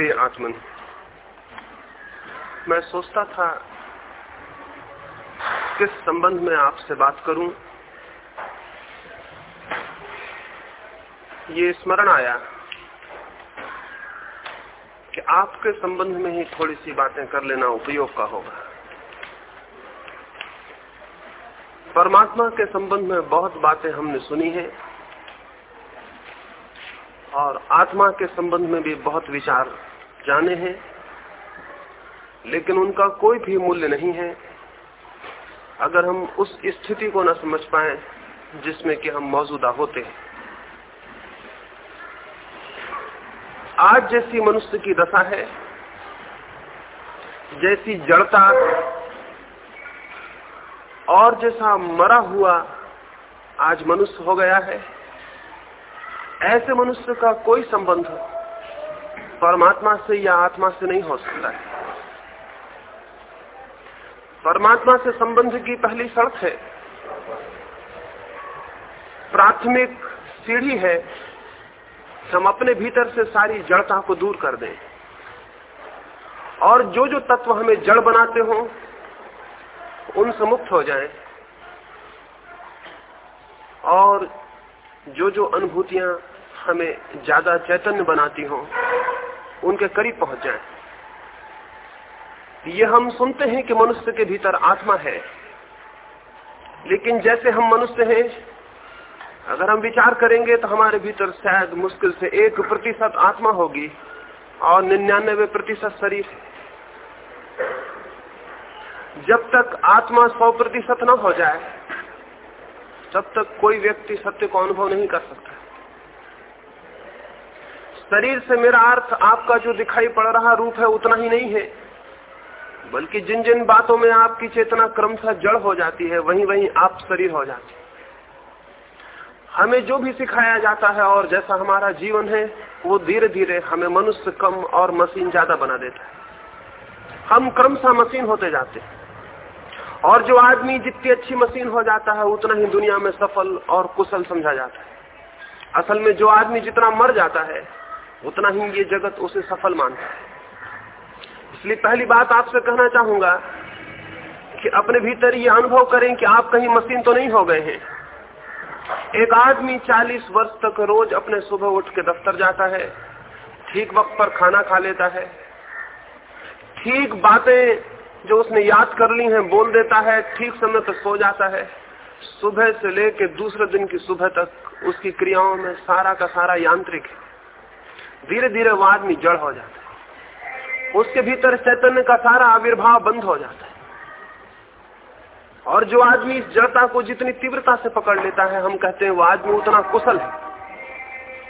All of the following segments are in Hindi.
प्रिय आत्मन, मैं सोचता था किस संबंध में आपसे बात करूँ। ये स्मरण आया कि आपके संबंध में ही थोड़ी सी बातें कर लेना उपयोग का होगा। परमात्मा के संबंध में बहुत बातें हमने सुनी है और आत्मा के संबंध में भी बहुत विचार जाने हैं, लेकिन उनका कोई भी मूल्य नहीं है। अगर हम उस स्थिति को न समझ पाए, जिसमें कि हम मौजूदा होते हैं। आज जैसी मनुष्य की दशा है, जैसी जड़ता और जैसा मरा हुआ आज मनुष्य हो गया है, ऐसे मनुष्य का कोई संबंध परमात्मा से या आत्मा से नहीं हो सकता है। परमात्मा से संबंध की पहली शर्त है। प्राथमिक सीढ़ी है हम अपने भीतर से सारी जड़ता को दूर कर दें। और जो जो तत्व हमें जड़ बनाते हो उनसे मुक्त हो जाएँ। और जो जो अनुभूतियाँ हमें ज़्यादा चैतन्य बनाती हो उनके करीब पहुँच जाए। ये हम सुनते हैं कि मनुष्य के भीतर आत्मा है। लेकिन जैसे हम मनुष्य हैं, अगर हम विचार करेंगे तो हमारे भीतर शायद मुश्किल से एक प्रतिशत आत्मा होगी और निन्यानबे प्रतिशत शरीर। जब तक आत्मा सौ प्रतिशत न हो जाए, तब तक कोई व्यक्ति सत्य को अनुभव नहीं कर सकता। शरीर से मेरा अर्थ आपका जो दिखाई पड़ रहा रूप है, उतना ही नहीं है। बल्कि जिन जिन बातों में आपकी चेतना क्रमशः जड़ हो जाती है, वहीं वहीं आप शरीर हो जाते हमें जो भी सिखाया जाता है और जैसा हमारा जीवन है, वो धीरे धीरे हमें मनुष्य कम और मशीन ज़्यादा बना देता है। हम क्रमशः मशीन होते जाते हैं। और जो आदमी जितनी अच्छी मशीन हो जाता है, उतना ही दुनिया में सफल और कुशल समझा जाता है। असल में जो आदमी जितना मर जाता है उतना ही ये जगत उसे सफल मानता है। इसलिए पहली बात आपसे कहना चाहूँगा कि अपने भीतर ये अनुभव करें कि आप कहीं मशीन तो नहीं हो गए हैं। एक आदमी 40 वर्ष तक रोज अपने सुबह उठ के दफ्तर जाता है, ठीक वक्त पर खाना खा लेता है, ठीक बातें जो उसने याद कर ली हैं बोल देता है, ठीक समय पर सो जाता है, सुबह से लेकर दूसरे दिन की सुबह तक उसकी क्रियाओं में सारा का सारा यांत्रिक है। धीरे धीरे वो आदमी जड़ हो जाता है। उसके भीतर चैतन्य का सारा आविर्भाव बंद हो जाता है। और जो आदमी इस जड़ता को जितनी तीव्रता से पकड़ लेता है, हम कहते हैं वो आदमी उतना कुशल है।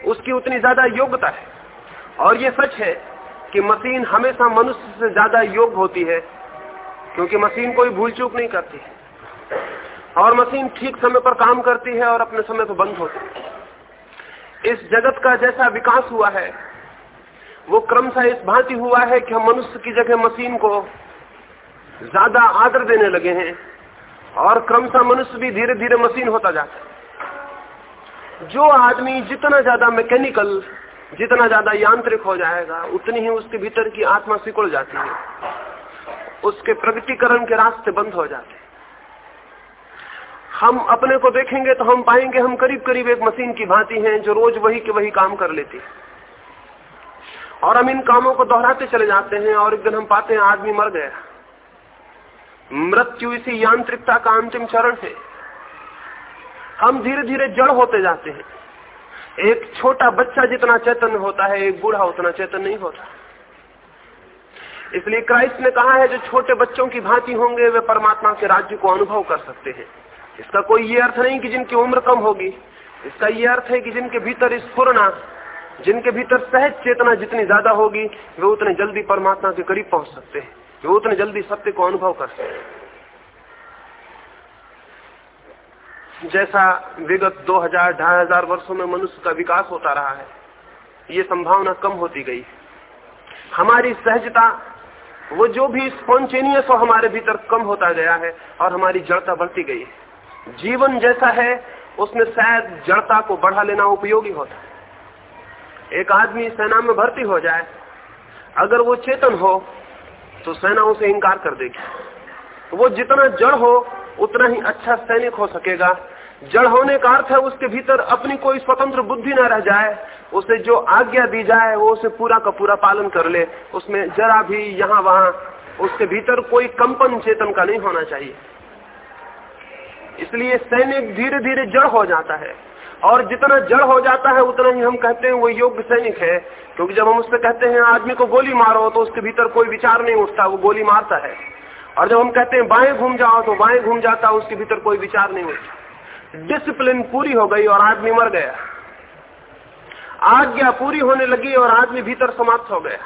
उसकी उतनी ज़्यादा योग्यता है। और ये सच है कि मशीन हमेशा मनुष्य से ज़्यादा योग्य होती है, क्योंकि मशीन कोई भूल चूक नहीं करती है। और मशीन ठीक समय पर काम करती है और अपने समय पर बंद होती है। इस जगत का जैसा विकास हुआ है, वो क्रमशः इस भांति हुआ है कि हम मनुष्य की जगह मशीन को ज़्यादा आदर देने लगे हैं और क्रमशः मनुष्य भी धीरे धीरे मशीन होता जाता है। जो आदमी जितना ज़्यादा मैकेनिकल जितना ज़्यादा यांत्रिक हो जाएगा, उतनी ही उसके भीतर की आत्मा सिकुड़ जाती है। उसके प्रगतिकरण के रास्ते बंद हो जाते हम अपने को देखेंगे तो हम पाएँगे हम करीब करीब एक मशीन की भांति हैं जो रोज वही के वही काम कर लेती है। और हम इन कामों को दोहराते चले जाते हैं और एक दिन हम पाते हैं आदमी मर गया। मृत्यु इसी यांत्रिकता का अंतिम चरण है। हम धीरे धीरे जड़ होते जाते हैं। एक छोटा बच्चा जितना चैतन्य होता है, एक बूढ़ा उतना चैतन्य नहीं होता। इसलिए क्राइस्ट ने कहा है, जो छोटे बच्चों की भांति होंगे, वे परमात्मा के राज्य को अनुभव कर सकते हैं। इसका कोई ये अर्थ नहीं कि जिनकी उम्र कम होगी। इसका ये अर्थ है कि जिनके भीतर स्फुरना जिनके भीतर सहज चेतना जितनी ज़्यादा होगी, वे उतने जल्दी परमात्मा के करीब पहुँच सकते हैं। वे उतने जल्दी सत्य को अनुभव कर सकते हैं। जैसा विगत 2000 ढाई हज़ार वर्षो में मनुष्य का विकास होता रहा है, ये संभावना कम होती गई। हमारी सहजता, वो जो भी स्पॉन्चेनियस हो हमारे भीतर कम होता गया है और हमारी जड़ता बढ़ती गई है। जीवन जैसा है, उसमें शायद जड़ता को बढ़ा लेना उपयोगी होता है। एक आदमी सेना में भर्ती हो जाए, अगर वो चेतन हो तो सेना उसे इंकार कर देगी। वो जितना जड़ हो, उतना ही अच्छा सैनिक हो सकेगा। जड़ होने का अर्थ है, उसके भीतर अपनी कोई स्वतंत्र बुद्धि न रह जाए। उसे जो आज्ञा दी जाए, वो उसे पूरा का पूरा पालन कर ले। उसमें जरा भी यहाँ वहाँ उसके भीतर कोई कंपन चेतन का नहीं होना चाहिए। इसलिए सैनिक धीरे धीरे जड़ हो जाता है। और जितना जड़ हो जाता है, उतना ही हम कहते हैं वो योग्य सैनिक है। क्योंकि जब हम उससे कहते हैं, आदमी को गोली मारो तो उसके भीतर कोई विचार नहीं उठता, वो गोली मारता है। और जब हम कहते हैं, बाएँ घूम जाओ तो बाएँ घूम जाता उसके भीतर कोई विचार नहीं उठता। डिसिप्लिन पूरी हो गई और आदमी मर गया। आज्ञा पूरी होने लगी और आदमी भीतर समाप्त हो गया।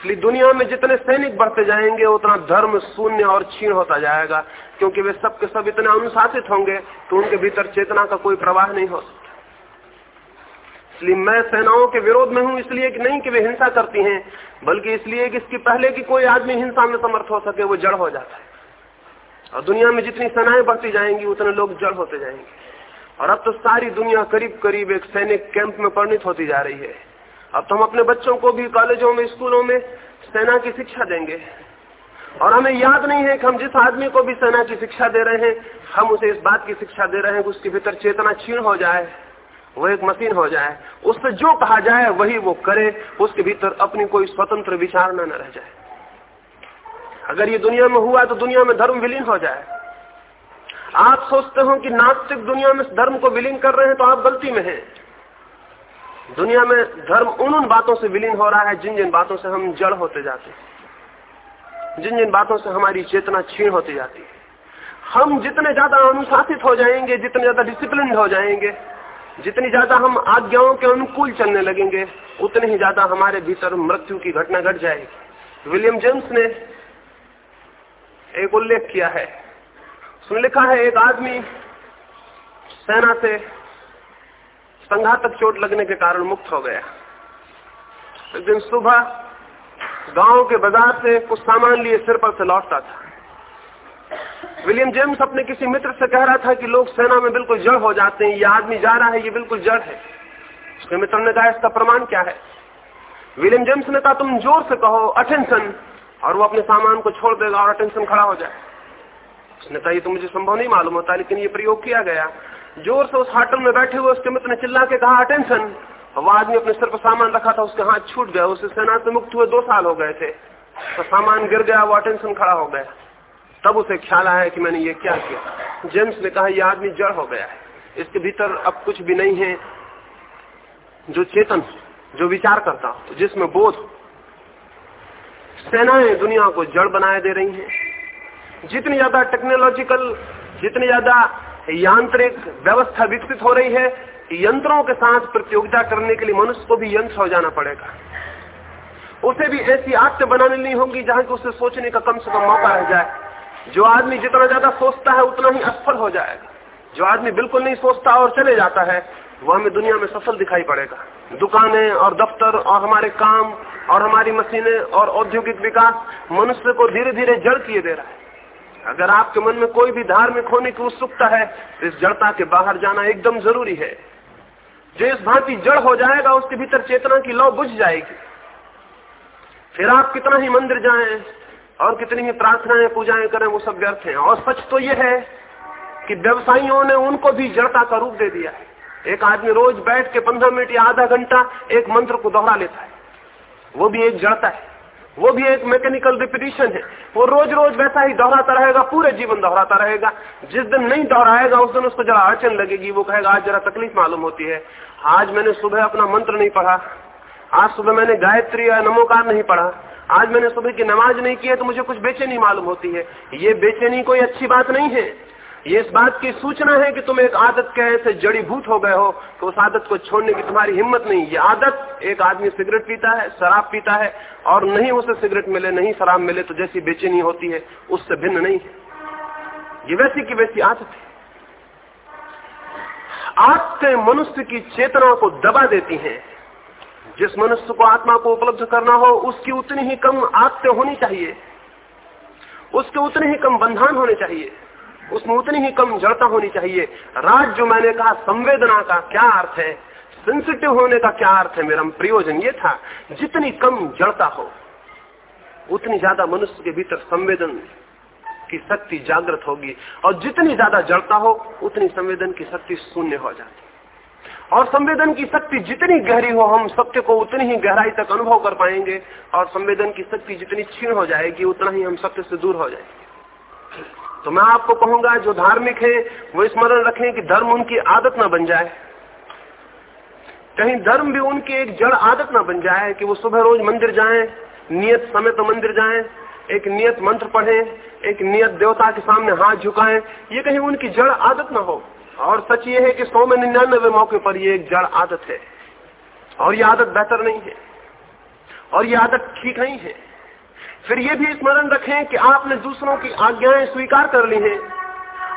इसलिए दुनिया में जितने सैनिक बढ़ते जाएँगे, उतना धर्म, शून्य और क्षीण होता जाएगा। क्योंकि वे सब के सब इतने अनुशासित होंगे तो उनके भीतर चेतना का कोई प्रवाह नहीं हो सकता। इसलिए मैं सेनाओं के विरोध में हूँ, इसलिए कि नहीं कि वे हिंसा करती हैं, बल्कि इसलिए कि इसकी पहले की कोई आदमी हिंसा में समर्थ हो सके, वो जड़ हो जाता है। और दुनिया में जितनी सेनाएँ बढ़ती जाएँगी, उतने लोग जड़ होते जाएँगे। और अब तो सारी दुनिया करीब करीब एक सैनिक कैंप में परिणित होती जा रही है। अब तो हम अपने बच्चों को भी कॉलेजों में, स्कूलों में सेना की शिक्षा देंगे। और हमें याद नहीं है कि हम जिस आदमी को भी सेना की शिक्षा दे रहे हैं, हम उसे इस बात की शिक्षा दे रहे हैं कि उसके भीतर चेतना क्षीण हो जाए, वो एक मशीन हो जाए। उससे जो कहा जाए, वही वो करे, उसके भीतर अपनी कोई स्वतंत्र विचार न रह जाए। अगर ये दुनिया में हुआ तो दुनिया में धर्म विलीन हो जाए। आप सोचते हो कि नास्तिक दुनिया में धर्म को विलीन कर रहे हैं तो आप गलती में हैं। दुनिया में धर्म उन उन बातों से विलीन हो रहा है जिन जिन बातों से हम जड़ होते जाते हैं। जिन जिन बातों से हमारी चेतना छीण होती जाती है। हम जितने ज़्यादा अनुशासित हो जाएँगे, जितने ज़्यादा डिसिप्लिन हो जाएँगे, जितनी ज़्यादा हम आज्ञाओं के अनुकूल चलने लगेंगे, उतने ही ज़्यादा हमारे भीतर मृत्यु की घटना घट गट जाएगी। विलियम जेम्स ने एक उल्लेख किया है। उसने लिखा है, एक आदमी सेना से संघातक चोट लगने के कारण मुक्त हो गया। एक दिन सुबह गाँव के बाज़ार से कुछ सामान लिए सिर पर से लौटता था। विलियम जेम्स अपने किसी मित्र से कह रहा था कि लोग सेना में बिल्कुल जड़ हो जाते हैं, ये आदमी जा रहा है, ये बिल्कुल जड़ है। उसके मित्र ने कहा, इसका प्रमाण क्या है? विलियम जेम्स ने कहा, तुम ज़ोर से कहो, अटेंशन! और वो अपने सामान को छोड़ देगा और अटेंशन खड़ा हो जाए। उसने कहा, ये तो मुझे संभव नहीं मालूम होता, लेकिन ये प्रयोग किया गया। ज़ोर से उस हाटल में बैठे हुए उसके मित्र ने चिल्ला के कहा अटेंशन वो आदमी अपने सिर पर सामान रखा था, उसके हाथ छूट गया, उसे सेना से मुक्त हुए दो साल हो गए थे। तो सामान गिर गया, वो अटेंशन खड़ा हो गया। तब उसे ख्याल आया कि मैंने ये क्या किया। जेम्स ने कहा यह आदमी जड़ हो गया है। इसके भीतर अब कुछ भी नहीं है जो चेतन, जो विचार करता जिसमें बोध सेनाएँ दुनिया को जड़ बनाए दे रही हैं। जितनी ज़्यादा टेक्नोलॉजिकल जितनी ज़्यादा यांत्रिक व्यवस्था विकसित हो रही है, यंत्रों के साथ प्रतियोगिता करने के लिए मनुष्य को भी यंत्र हो जाना पड़ेगा। उसे भी ऐसी आदतें बनानी नहीं होंगी जहाँ कि उसे सोचने का कम से कम मौका रह जाए। जो आदमी जितना ज़्यादा सोचता है, उतना ही असफल हो जाएगा। जो आदमी बिल्कुल नहीं सोचता और चले जाता है वो हमें दुनिया में सफल दिखाई पड़ेगा। दुकानें और दफ्तर और हमारे काम और हमारी मशीनें और औद्योगिक विकास मनुष्य को धीरे धीरे जड़ किए दे रहा है। अगर आपके मन में कोई भी धार्मिक होने की उत्सुकता है तो इस जड़ता के बाहर जाना एकदम ज़रूरी है। जो इस भांति जड़ हो जाएगा, उसके भीतर चेतना की लौ बुझ जाएगी। फिर आप कितना ही मंदिर जाएँ और कितनी ही प्रार्थनाएँ, पूजाएँ करें, वो सब व्यर्थ हैं। और सच तो यह है कि व्यवसायियों ने उनको भी जड़ता का रूप दे दिया है। एक आदमी रोज बैठ के पंद्रह मिनट या आधा घंटा एक मंत्र को दोहरा लेता है। वो भी एक जड़ता है। वो भी एक मैकेनिकल रिपीटिशन है। वो रोज रोज वैसा ही दोहराता रहेगा, पूरे जीवन दोहराता रहेगा। जिस दिन नहीं दोहराएगा, उस दिन उसको जरा अड़चन लगेगी। वो कहेगा, आज जरा तकलीफ़ मालूम होती है। आज मैंने सुबह अपना मंत्र नहीं पढ़ा। आज सुबह मैंने गायत्री या नमोकार नहीं पढ़ा। आज मैंने सुबह की नमाज़ नहीं की है तो मुझे कुछ बेचैनी मालूम होती है। ये बेचैनी कोई अच्छी बात नहीं है। ये इस बात की सूचना है कि तुम एक आदत के ऐसे जड़ीभूत हो गए हो तो उस आदत को छोड़ने की तुम्हारी हिम्मत नहीं। ये आदत, एक आदमी सिगरेट पीता है, शराब पीता है, और नहीं उसे सिगरेट मिले, नहीं शराब मिले तो जैसी बेचैनी होती है, उससे भिन्न नहीं है। ये वैसी की वैसी आदत है। आदतें मनुष्य की चेतना को दबा देती हैं। जिस मनुष्य को आत्मा को उपलब्ध करना हो, उसकी उतनी ही कम आदतें होनी चाहिए। उसके उतने ही कम बंधन होने चाहिए। उसमें उतनी ही कम जड़ता होनी चाहिए। राज जो मैंने कहा, संवेदना का क्या अर्थ है? सेंसिटिव होने का क्या अर्थ है मेरा प्रयोजन? ये था, जितनी कम जड़ता हो, उतनी ज़्यादा मनुष्य के भीतर संवेदन की शक्ति जागृत होगी। और जितनी ज़्यादा जड़ता हो, उतनी संवेदन की शक्ति शून्य हो जाती। और संवेदन की शक्ति जितनी गहरी हो, हम सत्य को उतनी ही गहराई तक अनुभव कर पाएँगे। और संवेदन की शक्ति जितनी क्षीण हो जाएगी, उतना ही हम सत्य से दूर हो जाएँगे। तो मैं आपको कहूँगा, जो धार्मिक है, वो स्मरण रखें कि धर्म उनकी आदत ना बन जाए। कहीं धर्म भी उनकी एक जड़ आदत ना बन जाए कि वो सुबह रोज मंदिर जाएँ, नियत समय तो मंदिर जाएँ, एक नियत मंत्र पढ़ें, एक नियत देवता के सामने हाथ झुकाएँ, ये कहीं उनकी जड़ आदत ना हो। और सच ये है कि सौ में निन्यानवे मौके पर ये एक जड़ आदत है। और ये आदत बेहतर नहीं है। और ये आदत ठीक नहीं है। फिर ये भी स्मरण रखें कि आपने दूसरों की आज्ञाएँ स्वीकार कर ली हैं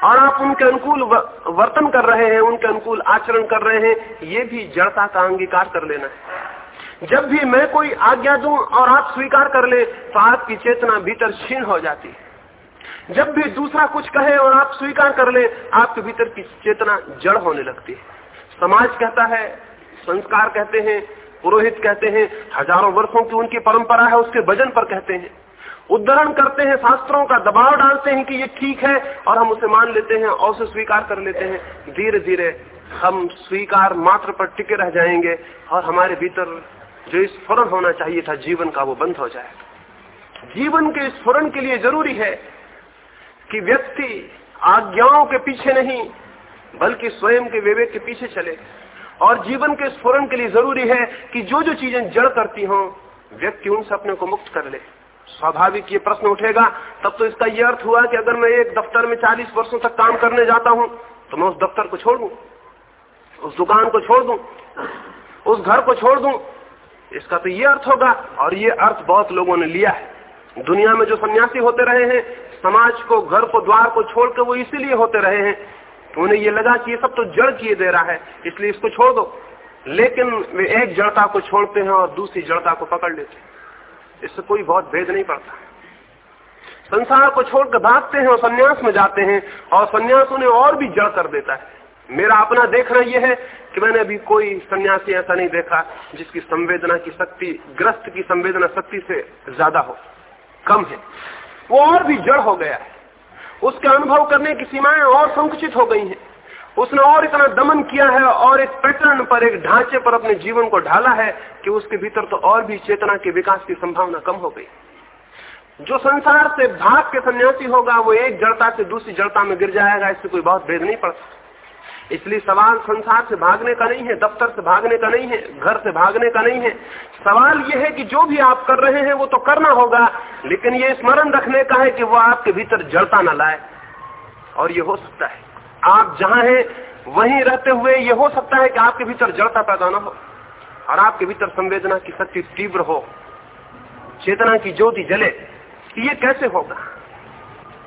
और आप उनके अनुकूल वर्तन कर रहे हैं, उनके अनुकूल आचरण कर रहे हैं, ये भी जड़ता का अंगीकार कर लेना है। जब भी मैं कोई आज्ञा दूँ और आप स्वीकार कर ले तो आपकी चेतना भीतर क्षीण हो जाती है। जब भी दूसरा कुछ कहे और आप स्वीकार कर ले, आपके भीतर की चेतना जड़ होने लगती है। समाज कहता है, संस्कार कहते हैं पुरोहित कहते हैं, हज़ारों वर्षों की उनकी परंपरा है, उसके वज़न पर कहते हैं। उद्धरण करते हैं, शास्त्रों का दबाव डालते हैं कि ये ठीक है, और हम उसे मान लेते हैं और उसे स्वीकार कर लेते हैं। धीरे धीरे हम स्वीकार मात्र पर टिके रह जाएँगे, और हमारे भीतर जो स्फुरन होना चाहिए था, जीवन का वो बंद हो जाएगा जीवन के स्फुरन के लिए ज़रूरी है कि व्यक्ति आज्ञाओं के पीछे नहीं, बल्कि स्वयं के विवेक के पीछे चले। और जीवन के स्फुरन के लिए ज़रूरी है कि जो जो चीज़ें जड़ करती हों, व्यक्ति उनसे अपने को मुक्त कर ले। स्वाभाविक ये प्रश्न उठेगा, तब तो इसका यह अर्थ हुआ कि अगर मैं एक दफ्तर में 40 वर्षों तक काम करने जाता हूँ तो मैं उस दफ्तर को छोड़ दू, उस दुकान को छोड़ दू, उस घर को छोड़ दू। इसका तो ये अर्थ होगा, और ये अर्थ बहुत लोगों ने लिया है। दुनिया में जो सन्यासी होते रहे हैं, समाज को, घर को, द्वार को छोड़कर वो इसीलिए होते रहे हैं उन्हें ये लगा कि ये सब तो जड़ किए दे रहा है, इसलिए इसको छोड़ दो। लेकिन वे एक जड़ता को छोड़ते हैं और दूसरी जड़ता को पकड़ लेते हैं। इससे कोई बहुत भेद नहीं पड़ता। संसार को छोड़कर भागते हैं और सन्यास में जाते हैं और सन्यास उन्हें और भी जड़ कर देता है। मेरा अपना देखना यह है कि मैंने अभी कोई सन्यासी ऐसा नहीं देखा जिसकी संवेदना की शक्ति, ग्रस्त की संवेदना शक्ति से ज़्यादा हो, कम है। वो और भी जड़ हो गया है। उसके अनुभव करने की सीमाएँ और संकुचित हो गई हैं। उसने और इतना दमन किया है और एक पैटर्न पर, एक ढांचे पर अपने जीवन को ढाला है कि उसके भीतर तो और भी चेतना के विकास की संभावना कम हो गई। जो संसार से भाग के सन्यासी होगा, वो एक जड़ता से दूसरी जड़ता में गिर जाएगा, इससे कोई बहुत भेद नहीं पड़ता इसलिए सवाल संसार से भागने का नहीं है, दफ्तर से भागने का नहीं है, घर से भागने का नहीं है। सवाल यह है कि जो भी आप कर रहे हैं, वो तो करना होगा, लेकिन ये स्मरण रखने का है कि वो आपके भीतर जड़ता ना लाए। और ये हो सकता है। आप जहाँ हैं, वहीं रहते हुए ये हो सकता है कि आपके भीतर जड़ता पैदा ना हो, और आपके भीतर संवेदना की शक्ति तीव्र हो, चेतना की ज्योति जले। ये कैसे होगा?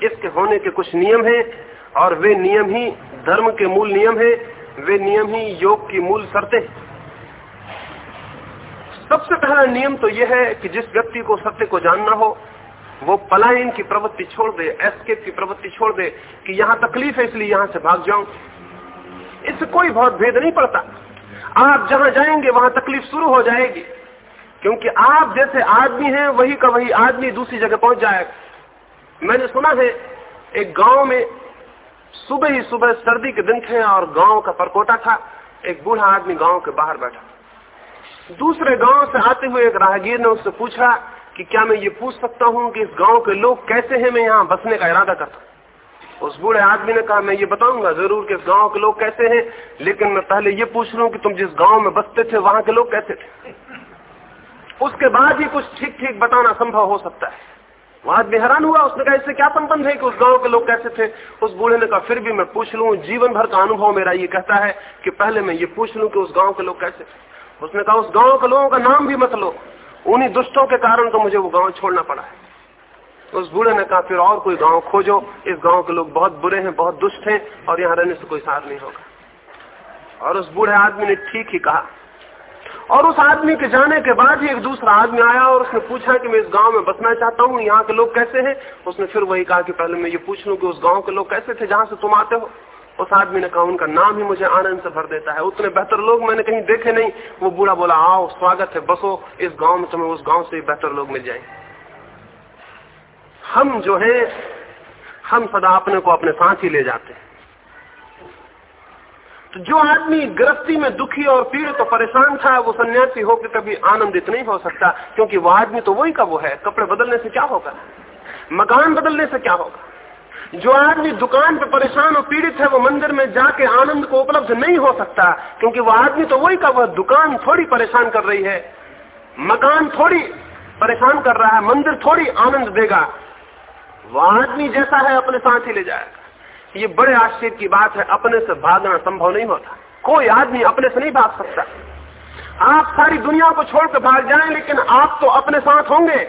इसके होने के कुछ नियम हैं। और वे नियम ही धर्म के मूल नियम है, वे नियम ही योग की मूल शर्तें सबसे पहला नियम तो यह है कि जिस व्यक्ति को सत्य को जानना हो, वो पलायन की प्रवृत्ति छोड़ दे, एस्केप की प्रवृत्ति छोड़ दे कि यहाँ तकलीफ़ है, इसलिए यहाँ से भाग जाऊँ। इससे कोई बहुत भेद नहीं पड़ता। आप जहाँ जाएँगे, वहाँ तकलीफ़ शुरू हो जाएगी। क्योंकि आप जैसे आदमी हैं, वही का वही आदमी दूसरी जगह पहुँच जाएगा। मैंने सुना है, एक गाँव में सुबह ही सुबह सर्दी के दिन थे और गाँव का परकोटा था। एक बूढ़ा आदमी गाँव के बाहर बैठा। दूसरे गाँव से आते हुए एक राहगीर ने उससे पूछा कि क्या मैं ये पूछ सकता हूँ कि इस गाँव के लोग कैसे हैं, मैं यहाँ बसने का इरादा करता उस बूढ़े आदमी ने कहा, मैं ये बताऊँगा ज़रूर कि इस गाँव के लोग कैसे हैं, लेकिन मैं पहले ये पूछ लू कि तुम जिस गाँव में बसते थे, वहाँ के लोग कैसे थे? उसके बाद ही कुछ ठीक ठीक बताना संभव हो सकता है। वो आदमी हैरान हुआ, उसने कहा, इससे क्या संबंध है कि उस गाँव के लोग कैसे थे? उस बूढ़े ने कहा, फिर भी मैं पूछ लू, जीवन भर का अनुभव मेरा ये कहता है कि पहले मैं ये पूछ लू कि उस गाँव के लोग कैसे थे। उसने कहा, उस गाँव के लोगों का नाम भी मत लो। उन्हीं दुष्टों के कारण तो मुझे वो गाँव छोड़ना पड़ा है। उस बूढ़े ने कहा, फिर और कोई गाँव खोजो। इस गाँव के लोग बहुत बुरे हैं, बहुत दुष्ट हैं, और यहाँ रहने से कोई सार नहीं होगा। और उस बूढ़े आदमी ने ठीक ही कहा। और उस आदमी के जाने के बाद ही एक दूसरा आदमी आया और उसने पूछा कि मैं इस गाँव में बसना चाहता हूँ, यहाँ के लोग कैसे हैं? उसने फिर वही कहा कि पहले मैं ये पूछ लूँ कि उस गाँव के लोग कैसे थे, जहाँ से तुम आते हो? उस आदमी ने कहा, उनका नाम ही मुझे आनंद से भर देता है। उतने बेहतर लोग मैंने कहीं देखे नहीं। वो बूढ़ा बोला, आओ, स्वागत है, बसो, इस गाँव में तुम्हें, उस गाँव से बेहतर लोग मिल जाएँगे। हम जो है, हम सदा अपने को अपने साथ ही ले जाते हैं। तो जो आदमी गृहस्थी में दुखी और पीड़ित तो परेशान था, वो सन्यासी होकर कभी आनंदित नहीं हो सकता, क्योंकि वो आदमी तो वही का वो है। कपड़े बदलने से क्या होगा? मकान बदलने से क्या होगा? जो आदमी दुकान पे परेशान और पीड़ित है, वो मंदिर में जाके आनंद को उपलब्ध नहीं हो सकता, क्योंकि वो आदमी तो वही का वह दुकान थोड़ी परेशान कर रही है। मकान थोड़ी परेशान कर रहा है। मंदिर थोड़ी आनंद देगा। वह आदमी जैसा है, अपने साथ ही ले जाएगा। ये बड़े आश्चर्य की बात है, अपने से भागना संभव नहीं होता। कोई आदमी अपने से नहीं भाग सकता। आप सारी दुनिया को छोड़कर भाग जाएँ, लेकिन आप तो अपने साथ होंगे।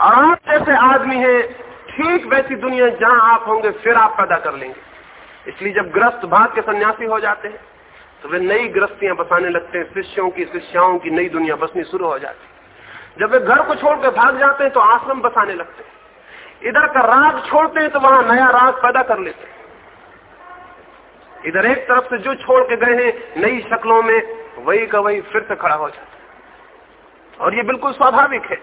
और आप जैसे आदमी हैं, ठीक वैसी दुनिया जहाँ आप होंगे, फिर आप पैदा कर लेंगे। इसलिए जब ग्रस्त भाग के सन्यासी हो जाते हैं तो वे नई ग्रस्तियाँ बसाने लगते हैं, शिष्यों की, शिष्याओं की नई दुनिया बसनी शुरू हो जाती जब वे घर को छोड़कर भाग जाते हैं तो आश्रम बसाने लगते हैं। इधर का राग छोड़ते हैं तो वहाँ नया राग पैदा कर लेते हैं। इधर एक तरफ़ से जो छोड़ के गए हैं नई शक्लों में, वही का वही फिर से खड़ा हो जाता है। और ये बिल्कुल स्वाभाविक है।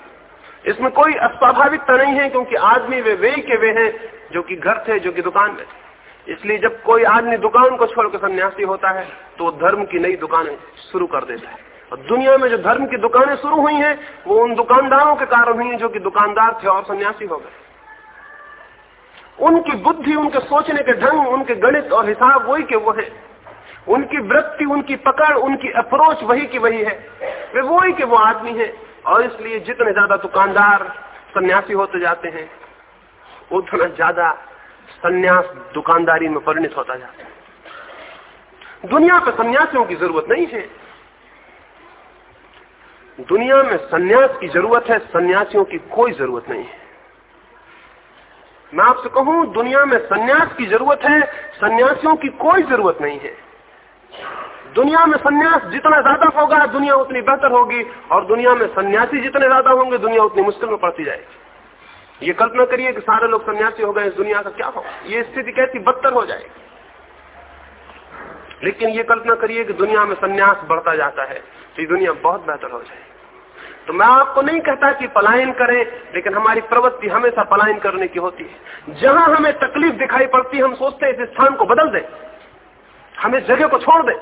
इसमें कोई अस्वाभाविकता नहीं है, क्योंकि आदमी वे वे के वे हैं जो कि घर थे, जो कि दुकान में थे। इसलिए जब कोई आदमी दुकान को छोड़कर सन्यासी होता है तो धर्म की नई दुकानें शुरू कर देता है। और दुनिया में जो धर्म की दुकानें शुरू हुई हैं, वो उन दुकानदारों के कारण हुई हैं, जो कि दुकानदार थे और सन्यासी हो गए। उनकी बुद्धि, उनके सोचने के ढंग, उनके गणित और हिसाब वही के वो है। उनकी वृत्ति, उनकी पकड़, उनकी अप्रोच वही की वही है। वे वही के वो आदमी है। और इसलिए जितने ज़्यादा दुकानदार, सन्यासी होते जाते हैं, उतना ज़्यादा सन्यास दुकानदारी में परिणित होता जाता है। दुनिया पर सन्यासियों की ज़रूरत नहीं है। दुनिया में सन्यास की ज़रूरत है, सन्यासियों की कोई ज़रूरत नहीं है। मैं आपसे कहूँ, दुनिया में सन्यास की ज़रूरत है, सन्यासियों की कोई ज़रूरत नहीं है। दुनिया में सन्यास जितना ज़्यादा होगा, दुनिया उतनी बेहतर होगी, और दुनिया में सन्यासी जितने ज़्यादा होंगे, दुनिया उतनी मुश्किल में पड़ती जाएगी। ये कल्पना करिए कि सारे लोग सन्यासी हो गए, इस दुनिया का क्या होगा? ये स्थिति कैसी? बदतर हो जाएगी। लेकिन ये कल्पना करिए कि दुनिया में सन्यास बढ़ता जाता है तो ये दुनिया बहुत बेहतर हो जाएगी। तो मैं आपको नहीं कहता कि पलायन करें, लेकिन हमारी प्रवृत्ति हमेशा पलायन करने की होती है। जहाँ हमें तकलीफ़ दिखाई पड़ती हम सोचते हैं इस स्थान को बदल दें। हम जगह को छोड़ दें।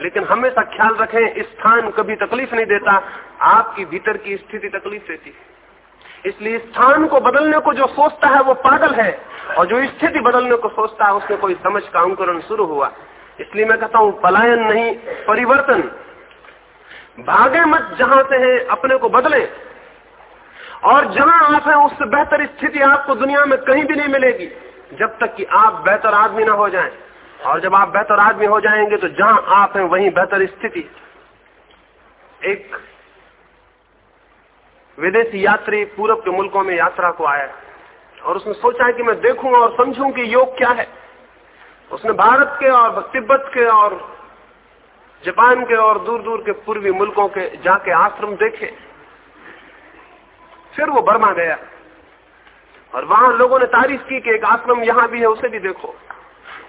लेकिन हमेशा ख्याल रखें स्थान कभी तकलीफ़ नहीं देता, आपकी भीतर की स्थिति तकलीफ़ देती है। इसलिए स्थान को बदलने को जो सोचता है, वो पागल है, और जो स्थिति बदलने को सोचता है, उसमें कोई समझ का अंकुरण शुरू हुआ। इसलिए मैं कहता हूँ, पलायन नहीं, परिवर्तन। भागे मत जहाँ से है, अपने को बदले। और जहाँ आप हैं, उससे बेहतर स्थिति आपको दुनिया में कहीं भी नहीं मिलेगी, जब तक कि आप बेहतर आदमी ना हो जाएँ। और जब आप बेहतर आदमी हो जाएँगे तो जहाँ आप हैं, वहीं बेहतर स्थिति। एक विदेशी यात्री पूरब के मुल्कों में यात्रा को आया और उसने सोचा कि मैं देखूँ और समझूं कि योग क्या है। उसने भारत के और तिब्बत के और जापान के और दूर दूर के पूर्वी मुल्कों के जाके आश्रम देखे। फिर वो बर्मा गया। और वहाँ लोगों ने तारीफ़ की कि एक आश्रम यहाँ भी है, उसे भी देखो।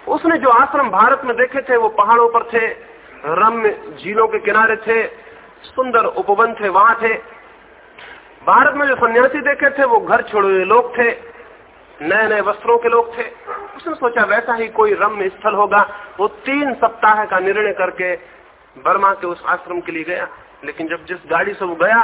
उसने जो आश्रम भारत में देखे थे, वो पहाड़ों पर थे, रम्य झीलों के किनारे थे, सुंदर उपवन थे, वहाँ थे। भारत में जो सन्यासी देखे थे, वो घर छोड़े हुए लोग थे नए नए वस्त्रों के लोग थे। उसने सोचा, वैसा ही कोई रम्य स्थल होगा। वो तीन सप्ताह का निर्णय करके बर्मा के उस आश्रम के लिए गया। लेकिन जब जिस गाड़ी से वो गया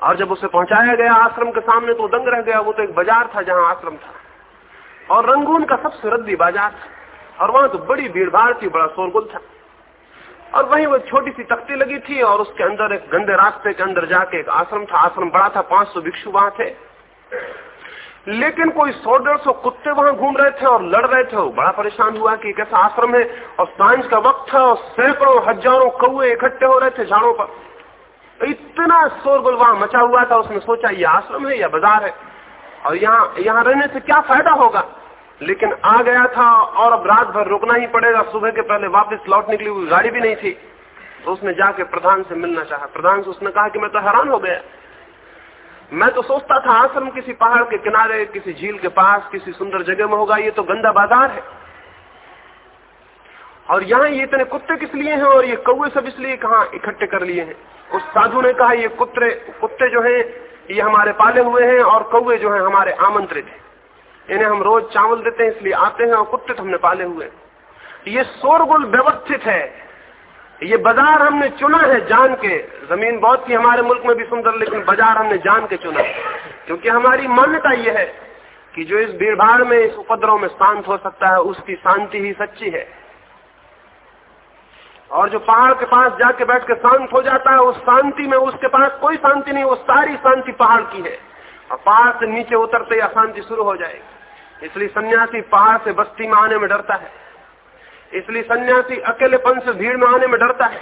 और जब उसे पहुँचाया गया आश्रम के सामने तो दंग रह गया। वो तो एक बाज़ार था जहाँ आश्रम था। और रंगून का सबसे रद्दी बाज़ार था। और वहाँ तो बड़ी भीड़ भाड़ थी, बड़ा शोरगुल था। और वहीं वो छोटी सी तख्ती लगी थी और उसके अंदर एक गंदे रास्ते के अंदर जाके एक आश्रम था। आश्रम बड़ा था, पाँच सौ भिक्षु वहाँ थे। लेकिन कोई सौ, डेढ़ सौ कुत्ते वहाँ घूम रहे थे और लड़ रहे थे। बड़ा परेशान हुआ कि कैसा आश्रम है और साँझ का वक्त था और सैकड़ों, हज़ारों कौए इकट्ठे हो रहे थे झाड़ों पर। इतना शोरगुल वहाँ मचा हुआ था, उसने सोचा, ये आश्रम है या बाज़ार है? और यहाँ यहाँ रहने से क्या फ़ायदा होगा? लेकिन आ गया था और अब रात भर रुकना ही पड़ेगा। सुबह के पहले वापस लौट निकली हुई गाड़ी भी नहीं थी। तो उसने जाके प्रधान से मिलना चाहा। प्रधान से उसने कहा कि मैं तो हैरान हो गया। मैं तो सोचता था आश्रम किसी पहाड़ के किनारे, किसी झील के पास, किसी सुंदर जगह में होगा, ये तो गंदा बाज़ार है। और यहाँ ये इतने कुत्ते किस लिए हैं और ये कौए सब इसलिए कहा इकट्ठे कर लिए हैं? उस साधु ने कहा, ये कुत्ते कुत्ते जो हैं, ये हमारे पाले हुए हैं और कौए जो हैं हमारे आमंत्रित हैं। इन्हें हम रोज चावल देते हैं, इसलिए आते हैं और कुत्ते तो हमने पाले हुए ये शोरगुल व्यवस्थित है। ये बाज़ार हमने चुना है जान के। ज़मीन बहुत सी हमारे मुल्क में भी सुंदर, लेकिन बाज़ार हमने जान के चुना। है क्योंकि हमारी मान्यता यह है कि जो इस भीड़ भाड़ में, इस उपद्रव में शांत हो सकता है, उसकी शांति ही सच्ची है। और जो पहाड़ के पास जाके बैठ के शांत हो जाता है, उस शांति में उसके पास कोई शांति नहीं, वो सारी शांति पहाड़ की है। और पहाड़ से नीचे उतरते ही अशांति शुरू हो जाएगी। इसलिए सन्यासी पहाड़ से बस्ती में आने में डरता है। इसलिए सन्यासी अकेलेपन से भीड़ में आने में डरता है।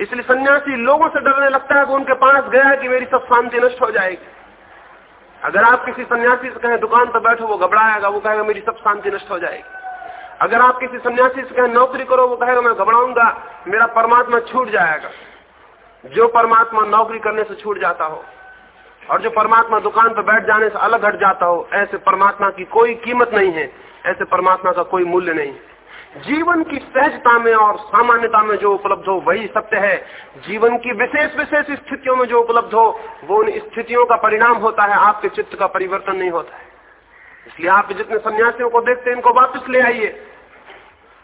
इसलिए सन्यासी लोगों से डरने लगता है कि उनके पास गया कि मेरी सब शांति नष्ट हो जाएगी। अगर आप किसी सन्यासी से कहें, दुकान पर बैठो, वो घबराएगा, वो कहेगा, मेरी सब शांति नष्ट हो जाएगी। अगर आप किसी सन्यासी से कहें, नौकरी करो, वो कहेगा, मैं घबराऊँगा, मेरा परमात्मा छूट जाएगा। जो परमात्मा नौकरी करने से छूट जाता हो और जो परमात्मा दुकान पर बैठ जाने से अलग हट जाता हो, ऐसे परमात्मा की कोई कीमत नहीं है, ऐसे परमात्मा का कोई मूल्य नहीं है। जीवन की सहजता में और सामान्यता में जो उपलब्ध हो, वही सत्य है। जीवन की विशेष विशेष स्थितियों में जो उपलब्ध हो, वो उन स्थितियों का परिणाम होता है। आपके चित्त का परिवर्तन नहीं होता है। इसलिए आप जितने सन्यासियों को देखते हैं, इनको वापस ले आइए।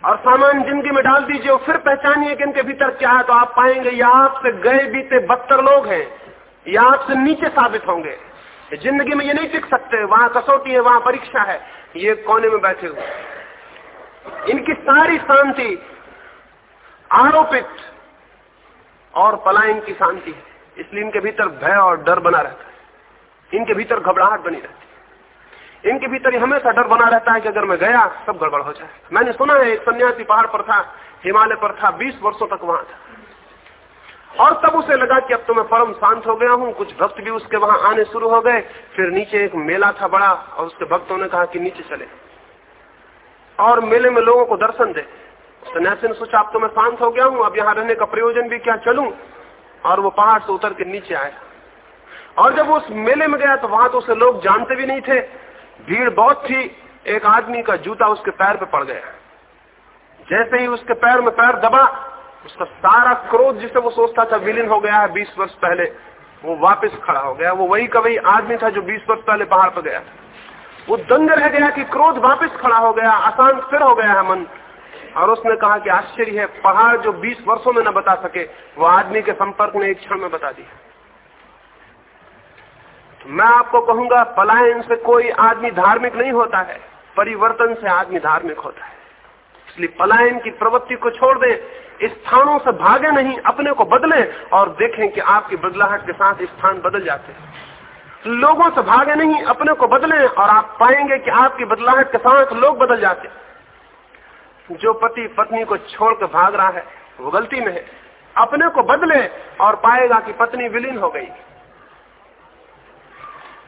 और सामान्य ज़िंदगी में डाल दीजिए और फिर पहचानिए कि इनके भीतर क्या है। तो आप पाएँगे, ये आपसे गए बीते बदतर लोग हैं। या आपसे नीचे साबित होंगे। ज़िंदगी में ये नहीं टिक सकते। वहाँ कसौटी है, वहाँ परीक्षा है। ये कोने में बैठे हुए इनकी सारी शांति आरोपित और पलायन की शांति है। इसलिए इनके भीतर भय और डर बना रहता है। इनके भीतर घबराहट बनी रहती है। इनके भीतर हमेशा डर बना रहता है कि अगर मैं गया, सब गड़बड़ हो जाए। मैंने सुना है, एक सन्यासी पहाड़ पर था, हिमालय पर था, बीस वर्षों तक वहाँ था। और तब उसे लगा कि अब तो मैं परम शांत हो गया हूँ, कुछ भक्त भी उसके वहाँ आने शुरू हो गए। फिर नीचे एक मेला था बड़ा, और उसके भक्तों ने कहा कि नीचे चले। और मेले में लोगों को दर्शन दे। सन्यासी ने सोचा, अब तो मैं शांत हो गया हूँ, अब यहाँ रहने का प्रयोजन भी क्या चलू? और वो पहाड़ से उतर के नीचे आया और जब उस मेले में गया तो वहाँ तो उसे लोग जानते भी नहीं थे। भीड़ बहुत थी। एक आदमी का जूता उसके पैर पे पड़ गया। जैसे ही उसके पैर में पैर दबा, उसका सारा क्रोध, जिसे वो सोचता था विलीन हो गया है बीस वर्ष पहले, वो वापस खड़ा हो गया। वो वही का वही आदमी था जो बीस वर्ष पहले पहाड़ पर गया था। वो दंग रह गया कि क्रोध वापस खड़ा हो गया, अशांत फिर हो गया है मन। और उसने कहा कि आश्चर्य है, पहाड़ जो 20 वर्षों में न बता सके, वो आदमी के संपर्क में एक क्षण में बता दिया। तो मैं आपको कहूँगा, पलायन से कोई आदमी धार्मिक नहीं होता है, परिवर्तन से आदमी धार्मिक होता है। इसलिए पलायन की प्रवृत्ति को छोड़ दें स्थानों से भागे नहीं, अपने को बदलें और देखें कि आपकी बदलाहट के साथ स्थान बदल जाते हैं। लोगों से भागे नहीं, अपने को बदलें और आप पाएँगे कि आपकी बदलाहट के साथ लोग बदल जाते जो पति पत्नी को छोड़ कर भाग रहा है, वो गलती में है। अपने को बदले और पाएगा कि पत्नी विलीन हो गई।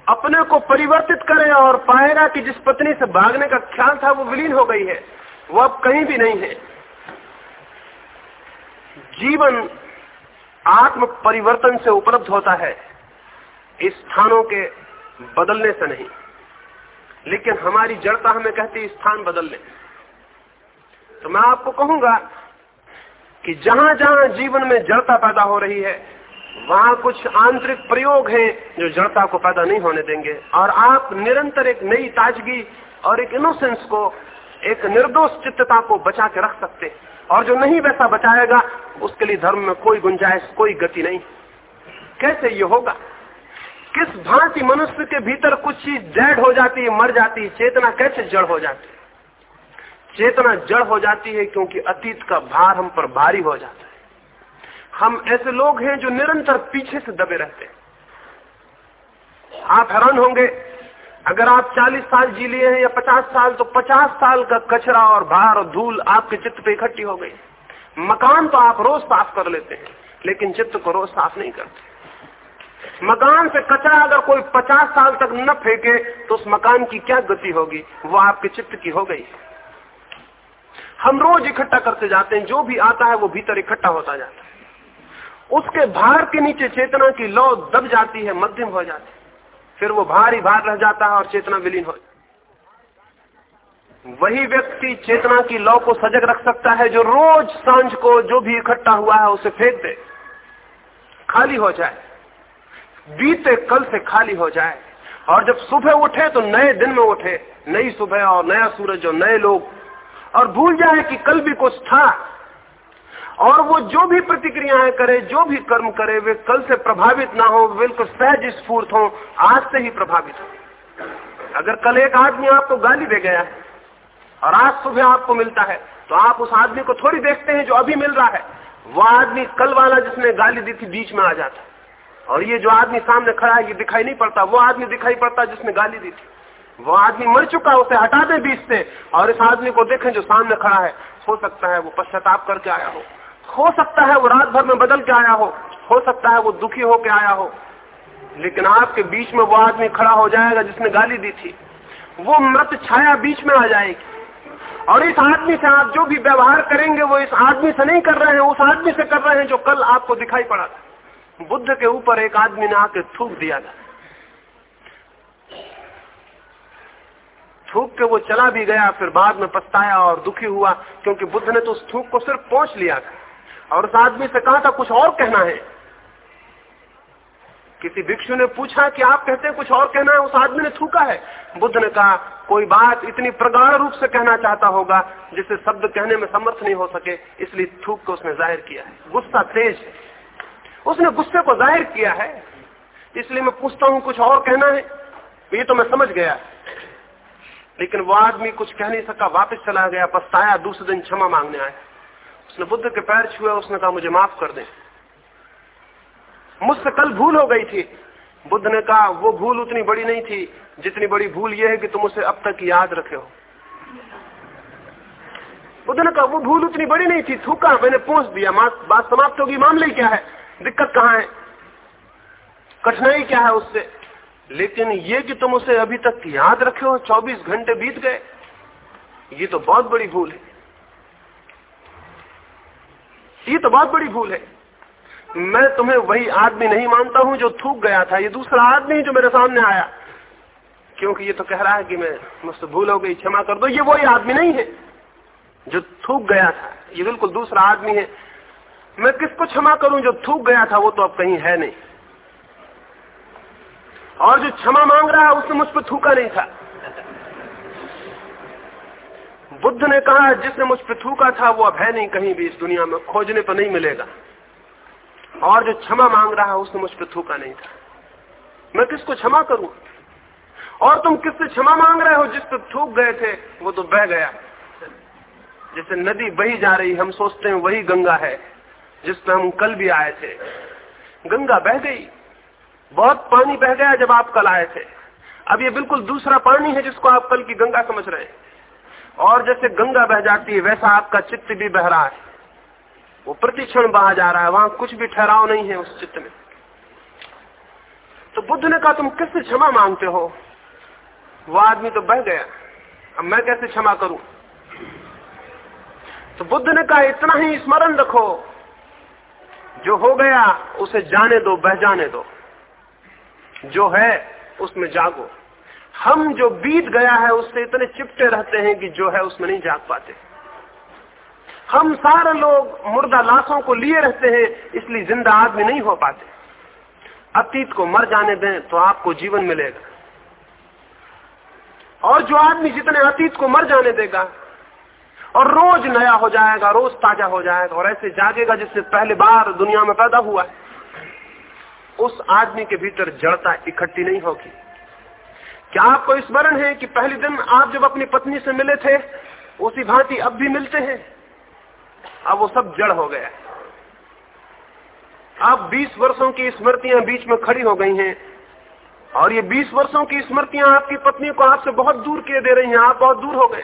अपने को परिवर्तित करे और पाएगा कि जिस पत्नी से भागने का ख्याल था, वो विलीन हो गई है। वो अब कहीं भी नहीं है। जीवन आत्म परिवर्तन से उपलब्ध होता है। स्थानों के बदलने से नहीं। लेकिन हमारी जड़ता हमें कहती स्थान बदलने। तो मैं आपको कहूँगा कि जहाँ जहाँ जीवन में जड़ता पैदा हो रही है, वहाँ कुछ आंतरिक प्रयोग हैं जो जड़ता को पैदा नहीं होने देंगे। और आप निरंतर एक नई ताजगी और एक इनोसेंस को, एक निर्दोष चित्तता को बचा के रख सकते और जो नहीं वैसा बचाएगा, उसके लिए धर्म में कोई गुंजाइश, कोई गति नहीं। कैसे ये होगा? किस भांति मनुष्य के भीतर कुछ चीज़ डेड हो जाती है, मर जाती है, चेतना कैसे जड़ हो जाती है? चेतना जड़ हो जाती है क्योंकि अतीत का भार हम पर भारी हो जाता है। हम ऐसे लोग हैं जो निरंतर पीछे से दबे रहते हैं। आप हैरान होंगे, अगर आप 40 साल जी लिए हैं या 50 साल तो 50 साल का कचरा और भार और धूल आपके चित्त पे इकट्ठी हो गई। मकान तो आप रोज साफ़ कर लेते हैं, लेकिन चित्त को रोज साफ़ नहीं करते। मकान से कचरा अगर कोई पचास साल तक न फेंके तो उस मकान की क्या गति होगी? वो आपके चित्त की हो गई। हम रोज इकट्ठा करते जाते हैं, जो भी आता है, वो भीतर इकट्ठा होता जाता है। उसके भार के नीचे चेतना की लौ दब जाती है, मध्यम हो जाती है। फिर वो भार ही भार रह जाता है और चेतना विलीन हो जाती वही व्यक्ति चेतना की लौ को सजग रख सकता है, जो रोज साँझ को जो भी इकट्ठा हुआ है, उसे फेंक दे। खाली हो जाए। बीते कल से खाली हो जाए। और जब सुबह उठे तो नए दिन में उठे। नई सुबह और नया सूरज और नए लोग। और भूल जाए कि कल भी कुछ था। और वो जो भी प्रतिक्रियाएँ करे, जो भी कर्म करे, वे कल से प्रभावित ना हो बिल्कुल सहज स्फूर्त हो, आज से ही प्रभावित हो। अगर कल एक आदमी आपको गाली दे गया और आज सुबह आपको मिलता है तो आप उस आदमी को थोड़ी देखते हैं जो अभी मिल रहा है। वो आदमी कल वाला जिसने गाली दी थी, बीच में आ जाता और ये जो आदमी सामने खड़ा है, ये दिखाई नहीं पड़ता। वो आदमी दिखाई पड़ता जिसने गाली दी थी। वो आदमी मर चुका उसे हटा दे बीच से। और इस आदमी को देखें जो सामने खड़ा है, हो सकता है वो पश्चाताप करके आया हो। हो सकता है वो रात भर में बदल के आया हो। हो सकता है वो दुखी होके आया हो। लेकिन आपके बीच में वो आदमी खड़ा हो जाएगा जिसने गाली दी थी। वो मृत छाया बीच में आ जाएगी। और इस आदमी से आप जो भी व्यवहार करेंगे, वो इस आदमी से नहीं कर रहे हैं, उस आदमी से कर रहे हैं जो कल आपको दिखाई पड़ा था। बुद्ध के ऊपर एक आदमी ने आके थूक दिया था। थूक के वो चला भी गया, फिर बाद में पछताया और दुखी हुआ, क्योंकि बुद्ध ने तो उस थूक को सिर्फ़ पहुँच लिया था। और उस आदमी से कहा था, कुछ और कहना है। किसी भिक्षु ने पूछा कि आप कहते हैं कुछ और कहना है, उस आदमी ने थूका है। बुद्ध ने कहा, कोई बात इतनी प्रगाढ़ रूप से कहना चाहता होगा, जिसे शब्द कहने में समर्थ नहीं हो सके, इसलिए थूक को उसने ज़ाहिर किया है। गुस्सा तेज उसने गुस्से को ज़ाहिर किया है। इसलिए मैं पूछता हूँ, कुछ और कहना है? ये तो मैं समझ गया। लेकिन वो आदमी कुछ कह नहीं सका, वापस चला गया पछताया दूसरे दिन क्षमा मांगने आया। उसने बुद्ध के पैर छुए, उसने कहा, मुझे माफ़ कर दे। मुझसे कल भूल हो गई थी। बुद्ध ने कहा, वो भूल उतनी बड़ी नहीं थी, जितनी बड़ी भूल ये है कि तुम उसे अब तक याद रखे हो। बुद्ध ने कहा, वो भूल उतनी बड़ी नहीं थी, थूका, मैंने पूछ दिया बात समाप्त होगी, मामले क्या है? दिक्कत कहाँ है? कठिनाई क्या है उससे? लेकिन ये कि तुम उसे अभी तक याद रखे हो 24 घंटे बीत गए, ये तो बहुत बड़ी भूल है। ये तो बहुत बड़ी भूल है। मैं तुम्हें वही आदमी नहीं मानता हूँ जो थूक गया था, ये दूसरा आदमी जो मेरे सामने आया। क्योंकि ये तो कह रहा है कि मैं मुझसे भूल हो गई, क्षमा कर दो, ये वही आदमी नहीं है जो थूक गया था, ये बिल्कुल दूसरा आदमी है। मैं किसको क्षमा करूँ? जो थूक गया था, वो तो अब कहीं है नहीं। और जो क्षमा मांग रहा है, उसने मुझ पर थूका नहीं था। बुद्ध ने कहा, जिसने मुझ पर थूका था, वो अब है नहीं कहीं भी इस दुनिया में, खोजने पर नहीं मिलेगा। और जो क्षमा मांग रहा है, उसने मुझ पर थूका नहीं था। मैं किसको क्षमा करूँ? और तुम किससे क्षमा मांग रहे हो? जिस पर थूक गए थे, वो तो बह गया। जैसे नदी बही जा रही, हम सोचते हैं वही गंगा है। जिस पर हम कल भी आए थे। गंगा बह गई। बहुत पानी बह गया जब आप कल आए थे। अब ये बिल्कुल दूसरा पानी है जिसको आप कल की गंगा समझ रहे हैं। और जैसे गंगा बह जाती है, वैसा आपका चित्त भी बह रहा है। वो प्रतिक्षण बहा जा रहा है। वहाँ कुछ भी ठहराव नहीं है उस चित्त में। तो बुद्ध ने कहा, तुम किससे क्षमा मांगते हो? वो आदमी तो बह गया। अब मैं कैसे क्षमा करूँ? तो बुद्ध ने कहा, इतना ही स्मरण रखो। जो हो गया, उसे जाने दो बह जाने दो। जो है, उसमें जागो। हम जो बीत गया है, उससे इतने चिपटे रहते हैं कि जो है, उसमें नहीं जाग पाते। हम सारे लोग मुर्दा लाशों को लिए रहते हैं, इसलिए ज़िंदा आदमी नहीं हो पाते। अतीत को मर जाने दें तो आपको जीवन मिलेगा। और जो आदमी जितने अतीत को मर जाने देगा और रोज नया हो जाएगा, रोज ताज़ा हो जाएगा और ऐसे जागेगा जिससे पहले बार दुनिया में पैदा हुआ है। उस आदमी के भीतर जड़ता इकट्ठी नहीं होगी। क्या आपको स्मरण है कि पहले दिन आप जब अपनी पत्नी से मिले थे, उसी भांति अब भी मिलते हैं? अब वो सब जड़ हो गया अब 20 वर्षों की स्मृतियाँ बीच में खड़ी हो गई हैं और ये 20 वर्षों की स्मृतियाँ आपकी पत्नी को आपसे बहुत दूर किए दे रही हैं, आप बहुत दूर हो गए।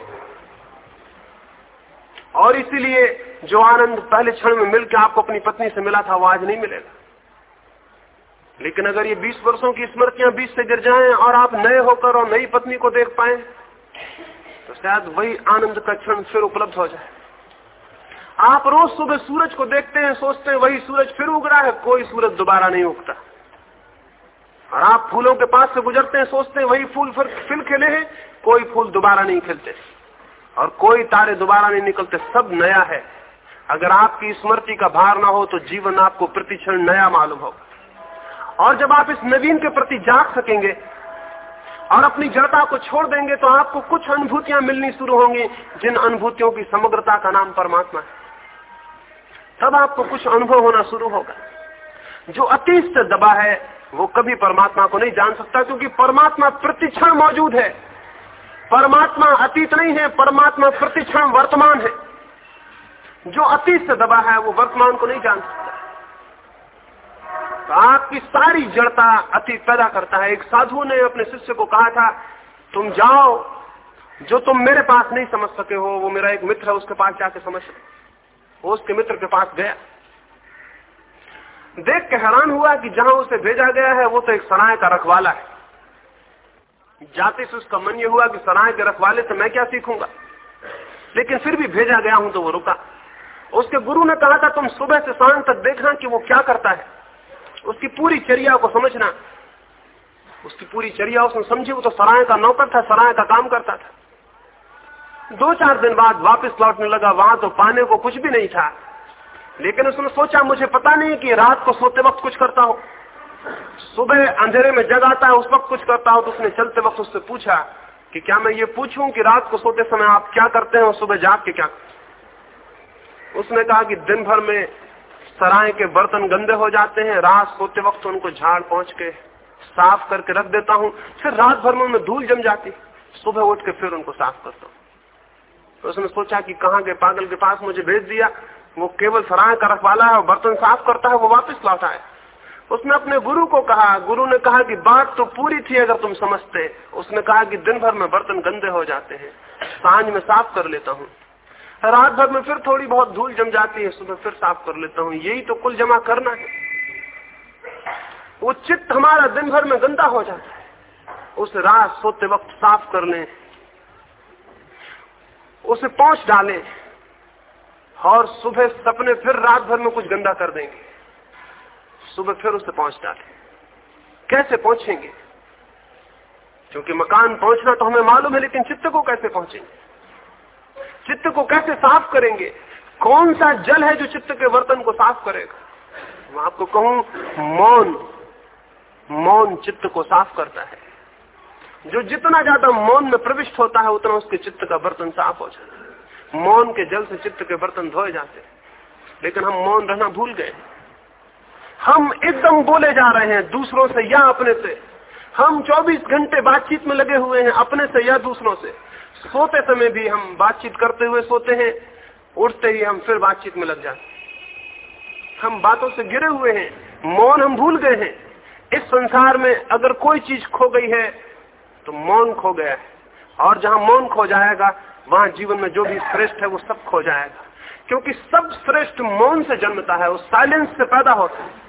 और इसीलिए जो आनंद पहले क्षण में मिलकर आपको अपनी पत्नी से मिला था, वो आज नहीं मिलेगा। लेकिन अगर ये 20 वर्षों की स्मृतियाँ बीच से गिर जाएँ और आप नए होकर और नई पत्नी को देख पाए तो शायद वही आनंद का क्षण फिर उपलब्ध हो जाए। आप रोज सुबह सूरज को देखते हैं, सोचते हैं, वही सूरज फिर उग रहा है, कोई सूरज दोबारा नहीं उगता। और आप फूलों के पास से गुजरते हैं, सोचते हैं, वही फूल फिर फिर खिले हैं, कोई फूल दोबारा नहीं खिलते। और कोई तारे दोबारा नहीं निकलते, सब नया है। अगर आपकी स्मृति का भार ना हो तो जीवन आपको प्रतिक्षण नया मालूम होगा और जब आप इस नवीन के प्रति जाग सकेंगे और अपनी जड़ता को छोड़ देंगे तो आपको कुछ अनुभूतियाँ मिलनी शुरू होंगी, जिन अनुभूतियों की समग्रता का नाम परमात्मा है। तब आपको कुछ अनुभव होना शुरू होगा। जो अतीत दबा है, वो कभी परमात्मा को नहीं जान सकता, क्योंकि परमात्मा प्रतिक्षण मौजूद है। परमात्मा अतीत नहीं है, परमात्मा प्रतिक्षण वर्तमान है। जो अतीत से दबा है, वो वर्तमान को नहीं जान सकता। तो आपकी सारी जड़ता अतीत पैदा करता है। एक साधु ने अपने शिष्य को कहा था, तुम जाओ, जो तुम मेरे पास नहीं समझ सके हो, वो मेरा एक मित्र है, उसके पास जाके समझ वो उसके मित्र के पास गया। देख के हैरान हुआ कि जहाँ उसे भेजा गया है, वो तो एक सराय का रखवाला है। जाते से उसका मन ये हुआ कि सराय के रखवाले से मैं क्या सीखूँगा? लेकिन फिर भी भेजा गया हूँ तो वो रुका। उसके गुरु ने कहा था, तुम सुबह से शाम तक देखना कि वो क्या करता है। उसकी पूरी चर्या को समझना। उसकी पूरी चर्या उसने समझी, वो तो सराय का नौकर था, सराय का काम करता था। दो चार दिन बाद वापस लौटने लगा, वहाँ तो पाने को कुछ भी नहीं था। लेकिन उसने सोचा, मुझे पता नहीं कि रात को सोते वक्त कुछ करता हो। सुबह अंधेरे में जग आता है, उस वक्त कुछ करता हो तो उसने चलते वक्त उससे पूछा कि क्या मैं ये पूछूँ कि रात को सोते समय आप क्या करते हैं और सुबह जाग के क्या? उसने कहा कि दिन भर में सराय के बर्तन गंदे हो जाते हैं, रात सोते वक्त उनको झाड़ पहुँच के साफ़ करके रख देता हूँ, फिर रात भर में उनमें धूल जम जाती। सुबह उठ के फिर उनको साफ़ करता हूँ। तो उसने सोचा कि कहा के पागल के पास मुझे भेज दिया, वो केवल सराय का रखवाला है और बर्तन साफ़ करता है, वो वापस है उसने अपने गुरु को कहा, गुरु ने कहा कि बात तो पूरी थी अगर तुम समझते। उसने कहा कि दिन भर में बर्तन गंदे हो जाते हैं, साँझ में साफ़ कर लेता हूँ। रात भर में फिर थोड़ी बहुत धूल जम जाती है, सुबह फिर साफ़ कर लेता हूँ। यही तो कुल जमा करना है। वो चित्त हमारा दिन भर में गंदा हो जाता है। उस रात सोते वक्त साफ़ कर लें, उसे पहुँच डालें और सुबह सपने फिर रात भर में कुछ गंदा कर देंगे। सुबह फिर उसे पहुँच डालें कैसे पहुँचेंगे? क्योंकि मकान पहुँचना तो हमें मालूम है, लेकिन चित्त को कैसे पहुँचेंगे? चित्त को कैसे साफ़ करेंगे? कौन सा जल है जो चित्त के वर्तन को साफ़ करेगा? मैं आपको कहूँ, मौन। मौन चित्त को साफ़ करता है। जो जितना ज़्यादा मौन में प्रविष्ट होता है, उतना उसके चित्त का बर्तन साफ़ हो जाता है। मौन के जल से चित्त के बर्तन धोए जाते हैं। लेकिन हम मौन रहना भूल गए हम एकदम बोले जा रहे हैं दूसरों से या अपने से। हम 24 घंटे बातचीत में लगे हुए हैं अपने से या दूसरों से। सोते समय भी हम बातचीत करते हुए सोते हैं, उठते ही हम फिर बातचीत में लग जाते हम बातों से गिरे हुए हैं, मौन हम भूल गए हैं। इस संसार में अगर कोई चीज़ खो गई है तो मौन खो गया है। और जहाँ मौन खो जाएगा, वहाँ जीवन में जो भी श्रेष्ठ है वो सब खो जाएगा। क्योंकि सब श्रेष्ठ मौन से जन्मता है, वो साइलेंस से पैदा होता है।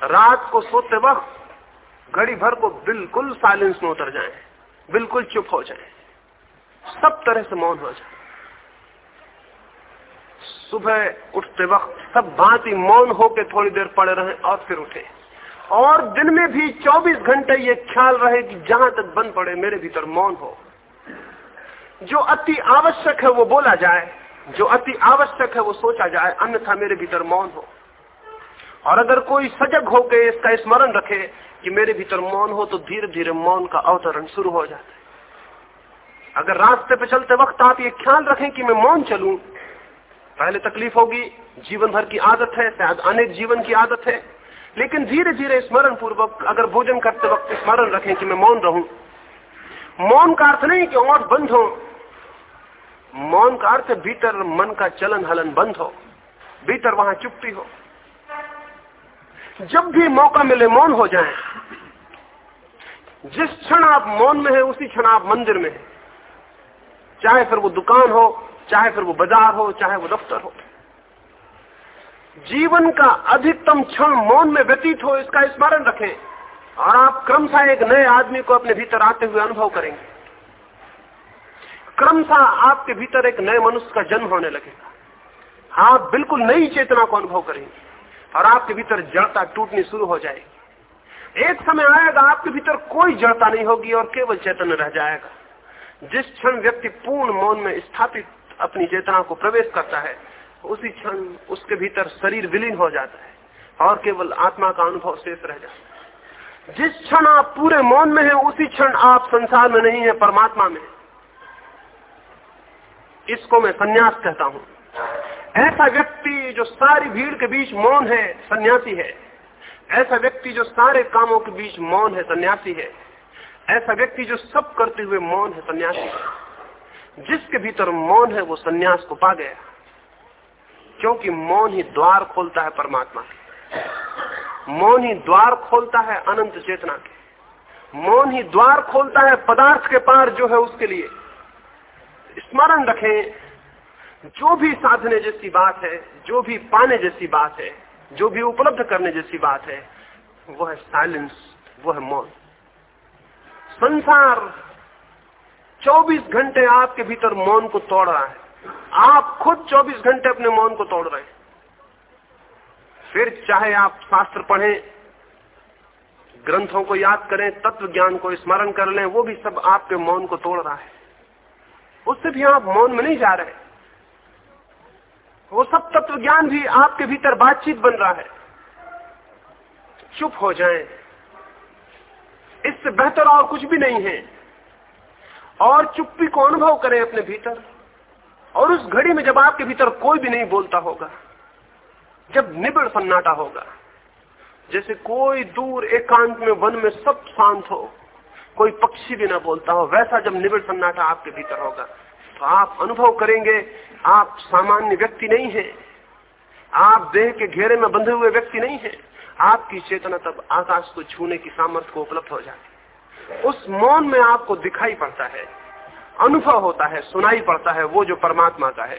रात को सोते वक्त घड़ी भर को बिल्कुल साइलेंस में उतर जाए, बिल्कुल चुप हो जाए। सब तरह से मौन हो जाए। सुबह उठते वक्त सब भांति मौन होके थोड़ी देर पड़े रहे और फिर उठे। और दिन में भी 24 घंटे ये ख्याल रहे कि जहाँ तक बन पड़े, मेरे भीतर मौन हो। जो अति आवश्यक है वो बोला जाए, जो अति आवश्यक है वो सोचा जाए, अन्यथा मेरे भीतर मौन हो। और अगर कोई सजग होकर इसका स्मरण रखे कि मेरे भीतर मौन हो तो धीरे धीरे मौन का अवतरण शुरू हो जाता है। अगर रास्ते पे चलते वक्त आप ये ख्याल रखें कि मैं मौन चलूँ, पहले तकलीफ़ होगी, जीवन भर की आदत है, शायद अनेक जीवन की आदत है, लेकिन धीरे धीरे स्मरण पूर्वक अगर भोजन करते वक्त स्मरण रखें कि मैं मौन रहूँ। मौन का अर्थ नहीं कि और बंद हो। मौन का अर्थ भीतर मन का चलन हलन बंद हो, भीतर वहाँ चुप्पी हो। जब भी मौका मिले मौन हो जाए। जिस क्षण आप मौन में है, उसी क्षण आप मंदिर में है। चाहे फिर वो दुकान हो, चाहे फिर वो बाज़ार हो, चाहे वो दफ्तर हो। जीवन का अधिकतम क्षण मौन में व्यतीत हो, इसका स्मरण रखें। और आप क्रमशः एक नए आदमी को अपने भीतर आते हुए अनुभव करेंगे। क्रमशः आपके भीतर एक नए मनुष्य का जन्म होने लगेगा। आप बिल्कुल नई चेतना को अनुभव करेंगे। और आपके भीतर जड़ता टूटनी शुरू हो जाएगी। एक समय आएगा, आपके भीतर कोई जड़ता नहीं होगी और केवल चैतन्य रह जाएगा। जिस क्षण व्यक्ति पूर्ण मौन में स्थापित अपनी चेतना को प्रवेश करता है, उसी क्षण उसके भीतर शरीर विलीन हो जाता है और केवल आत्मा का अनुभव शेष रह जाता है। जिस क्षण आप पूरे मौन में हैं, उसी क्षण आप संसार में नहीं है, परमात्मा में इसको मैं सन्यास कहता हूँ। ऐसा व्यक्ति जो सारी भीड़ के बीच मौन है, सन्यासी है। ऐसा व्यक्ति जो सारे कामों के बीच मौन है, सन्यासी है। ऐसा व्यक्ति जो सब करते हुए मौन है, सन्यासी है। जिसके भीतर मौन है, वो सन्यास को पा गया। क्योंकि मौन ही द्वार खोलता है परमात्मा के। मौन ही द्वार खोलता है अनंत चेतना के। मौन ही द्वार खोलता है पदार्थ के पार जो है उसके लिए। स्मरण रखें जो भी साधने जैसी बात है, जो भी पाने जैसी बात है, जो भी उपलब्ध करने जैसी बात है, वो है साइलेंस वो है मौन। संसार 24 घंटे आपके भीतर मौन को तोड़ रहा है। आप खुद 24 घंटे अपने मौन को तोड़ रहे हैं। फिर चाहे आप शास्त्र पढ़ें, ग्रंथों को याद करें तत्व ज्ञान को स्मरण कर लें, वो भी सब आपके मौन को तोड़ रहा है। उससे भी आप मौन में नहीं जा रहे। वो सब तत्व ज्ञान भी आपके भीतर बातचीत बन रहा है। चुप हो जाएँ। इससे बेहतर और कुछ भी नहीं है। और चुप्पी को अनुभव करें अपने भीतर। और उस घड़ी में जब आपके भीतर कोई भी नहीं बोलता होगा, जब निबिड़ सन्नाटा होगा, जैसे कोई दूर एकांत में वन में सब शांत हो, कोई पक्षी भी ना बोलता हो, वैसा जब निबिड़ सन्नाटा आपके भीतर होगा। तो आप अनुभव करेंगे, आप सामान्य व्यक्ति नहीं है। आप देह के घेरे में बंधे हुए व्यक्ति नहीं है। आपकी चेतना तब आकाश को छूने की सामर्थ्य को उपलब्ध हो जाती उस मौन में आपको दिखाई पड़ता है, अनुभव होता है, सुनाई पड़ता है, वो जो परमात्मा का है।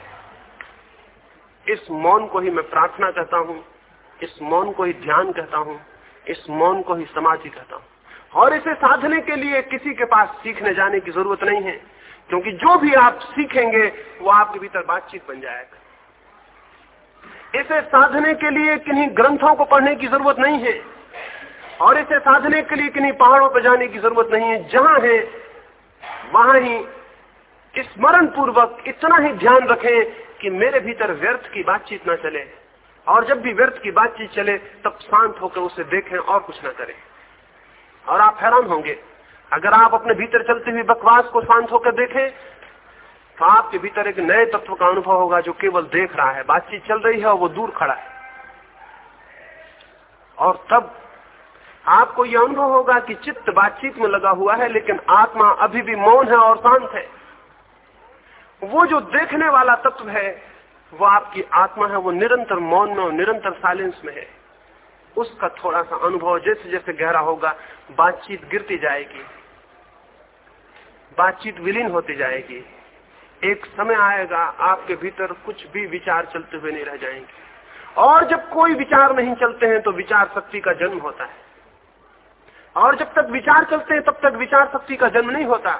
इस मौन को ही मैं प्रार्थना कहता हूँ, इस मौन को ही ध्यान कहता हूँ, इस मौन को ही समाधि कहता हूँ। और इसे साधने के लिए किसी के पास सीखने जाने की ज़रूरत नहीं है। क्योंकि जो भी आप सीखेंगे, वो आपके भीतर बातचीत बन जाएगा। इसे साधने के लिए किन्हीं ग्रंथों को पढ़ने की ज़रूरत नहीं है, और इसे साधने के लिए किन्हीं पहाड़ों पर जाने की ज़रूरत नहीं है। जहाँ है, वहाँ ही स्मरण पूर्वक इतना ही ध्यान रखें कि मेरे भीतर व्यर्थ की बातचीत ना चले, और जब भी व्यर्थ की बातचीत चले, तब शांत होकर उसे देखें और कुछ ना करें। और आप हैरान होंगे अगर आप अपने भीतर चलती हुई बकवास को शांत होकर देखें तो आपके भीतर एक नए तत्व का अनुभव होगा जो केवल देख रहा है, बातचीत चल रही है और वो दूर खड़ा है। और तब आपको यह अनुभव होगा कि चित्त बातचीत में लगा हुआ है, लेकिन आत्मा अभी भी मौन है और शांत है। वो जो देखने वाला तत्व है, वो आपकी आत्मा है, वो निरंतर मौन में और निरंतर साइलेंस में है। उसका थोड़ा सा अनुभव जैसे जैसे गहरा होगा, बातचीत गिरती जाएगी। बातचीत विलीन होती जाएगी। एक समय आएगा, आपके भीतर कुछ भी विचार चलते हुए नहीं रह जाएँगे। और जब कोई विचार नहीं चलते हैं तो विचार शक्ति का जन्म होता है। और जब तक विचार चलते हैं, तब तक विचार शक्ति का जन्म नहीं होता।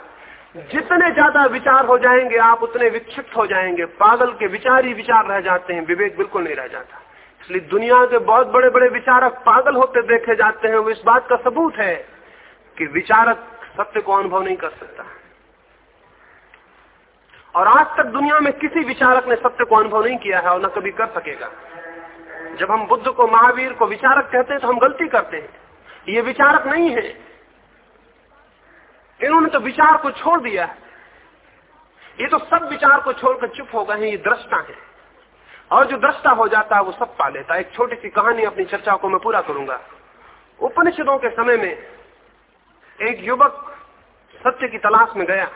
जितने ज़्यादा विचार हो जाएँगे, आप उतने विक्षिप्त हो जाएँगे। पागल के विचार ही विचार रह जाते हैं, विवेक बिल्कुल नहीं रह जाता। इसलिए दुनिया के बहुत बड़े बड़े विचारक पागल होते देखे जाते हैं, वो इस बात का सबूत है कि विचारक सत्य को अनुभव नहीं कर सकता। और आज तक दुनिया में किसी विचारक ने सत्य को अनुभव नहीं किया है और न कभी कर सकेगा। जब हम बुद्ध को, महावीर को विचारक कहते हैं तो हम गलती करते हैं। ये विचारक नहीं है। इन्होंने तो विचार को छोड़ दिया है। ये तो सब विचार को छोड़कर चुप हो गए हैं, ये दृष्टा है। और जो दृष्टा हो जाता है, वो सब पा लेता है। एक छोटी सी कहानी अपनी चर्चा को मैं पूरा करूँगा। उपनिषदों के समय में एक युवक सत्य की तलाश में गया।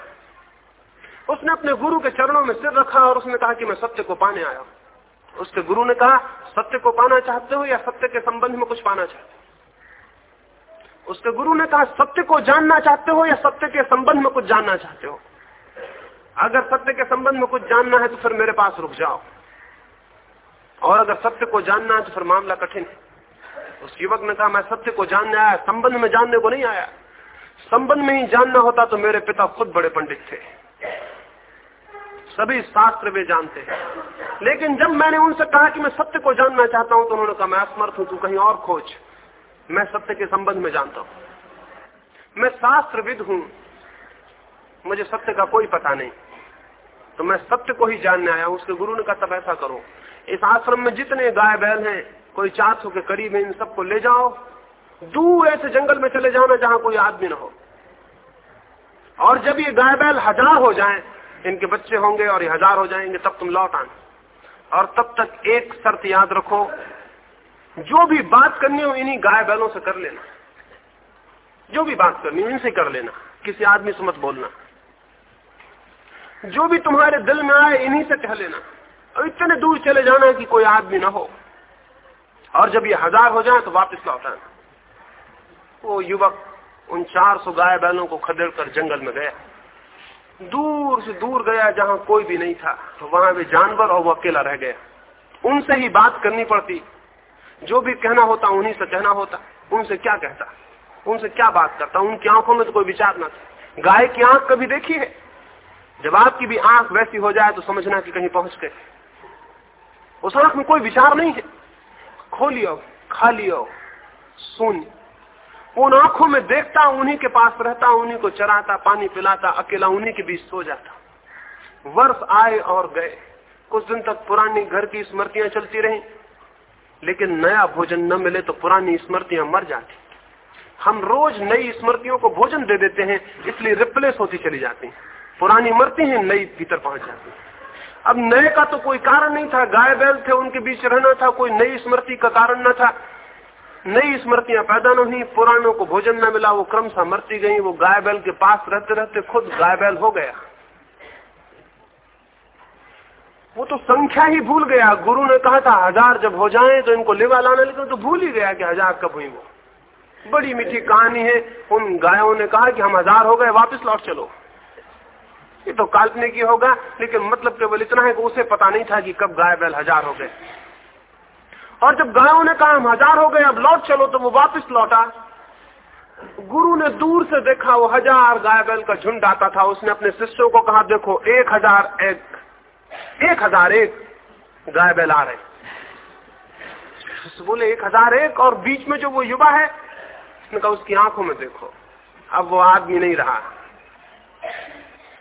उसने अपने गुरु के चरणों में सिर रखा और उसने कहा कि मैं सत्य को पाने आया उसके गुरु ने कहा, सत्य को पाना चाहते हो या सत्य के संबंध में कुछ पाना चाहते हो? उसके गुरु ने कहा, सत्य को जानना चाहते हो या सत्य के संबंध में कुछ जानना चाहते हो? अगर सत्य के संबंध में कुछ जानना है तो फिर मेरे पास रुक जाओ। और अगर सत्य को जानना है तो फिर मामला कठिन है। उस युवक ने कहा, मैं सत्य को जानने आया, संबंध में जानने को नहीं आया। संबंध में ही जानना होता तो मेरे पिता खुद बड़े पंडित थे। सभी शास्त्र वे जानते हैं। लेकिन जब मैंने उनसे कहा कि मैं सत्य को जानना चाहता हूँ तो उन्होंने कहा, मैं असमर्थ हूँ, तू कहीं और खोज। मैं सत्य के संबंध में जानता हूँ। मैं शास्त्रविद हूँ। मुझे सत्य का कोई पता नहीं। तो मैं सत्य को ही जानने आया उसके गुरु ने कहा, तब ऐसा करो। इस आश्रम में जितने गाय बैल हैं, कोई चार सौ के करीब है, इन सबको ले जाओ। दूर ऐसे जंगल में चले जाओ ना जहाँ कोई आदमी ना हो। और जब ये गाय बैल हज़ार हो जाएँ इनके बच्चे होंगे और ये हज़ार हो जाएँगे, तब तुम लौट आना। और तब तक एक शर्त याद रखो, जो भी बात करनी हो इन्हीं गाय बैलों से कर लेना। जो भी बात करनी हो इनसे कर लेना, किसी आदमी से मत बोलना। जो भी तुम्हारे दिल में आए इन्हीं से कह लेना। और इतने दूर चले जाना कि कोई आदमी ना हो। और जब ये हज़ार हो जाए तो वापस लौट आना। वो युवक उन चार सौ गाय बैलों को खदेड़ कर जंगल में गया। दूर से दूर गया जहाँ कोई भी नहीं था तो वहाँ भी जानवर और वो अकेला रह गया। उनसे ही बात करनी पड़ती। जो भी कहना होता, उन्हीं से कहना होता। उनसे क्या कहता? उनसे क्या बात करता? उनकी आँखों में तो कोई विचार ना था। गाय की आँख कभी देखी है? जब आपकी भी आँख वैसी हो जाए तो समझना कि कहीं पहुँच गए। उस आँख में कोई विचार नहीं है। खोलियो, खा लियो, सुन। उन आँखों में देखता, उन्हीं के पास रहता, उन्हीं को चराता, पानी पिलाता, अकेला उन्हीं के बीच सो जाता। वर्ष आए और गए। कुछ दिन तक पुरानी घर की स्मृतियाँ चलती रही, लेकिन नया भोजन न मिले तो पुरानी स्मृतियाँ मर जाती। हम रोज नई स्मृतियों को भोजन दे देते हैं, इसलिए रिप्लेस होती चली जाती पुरानी मरती हैं, नई भीतर पहुँच जाती अब नए का तो कोई कारण नहीं था। गाय बैल थे, उनके बीच रहना था, कोई नई स्मृति का कारण न था। नई स्मृतियाँ पैदा न हुई पुरानों को भोजन न मिला, वो क्रम सा मरती गई, वो गाय बैल के पास रहते रहते खुद गाय बैल हो गया। वो तो संख्या ही भूल गया। गुरु ने कहा था, हज़ार जब हो जाए तो इनको लेवा लाना लेकिन तो भूल ही गया कि हज़ार कब हुई वो। बड़ी मीठी कहानी है। उन गायों ने कहा कि हम हज़ार हो गए, वापस लौट चलो। ये तो काल्पनिक ही होगा, लेकिन मतलब केवल इतना है कि उसे पता नहीं था कि कब गाय बैल हज़ार हो गए। और जब गायों ने कहा, हम हज़ार हो गए, अब लौट चलो। तो वो वापस लौटा। गुरु ने दूर से देखा, वो हज़ार गाय बैल का झुंड आता था। उसने अपने शिष्यों को कहा, देखो, एक हज़ार एक एक हज़ार एक गाय बैल आ रहे बोले, एक हज़ार एक और बीच में जो वो युवा है? उसने कहा, उसकी आँखों में देखो, अब वो आदमी नहीं रहा।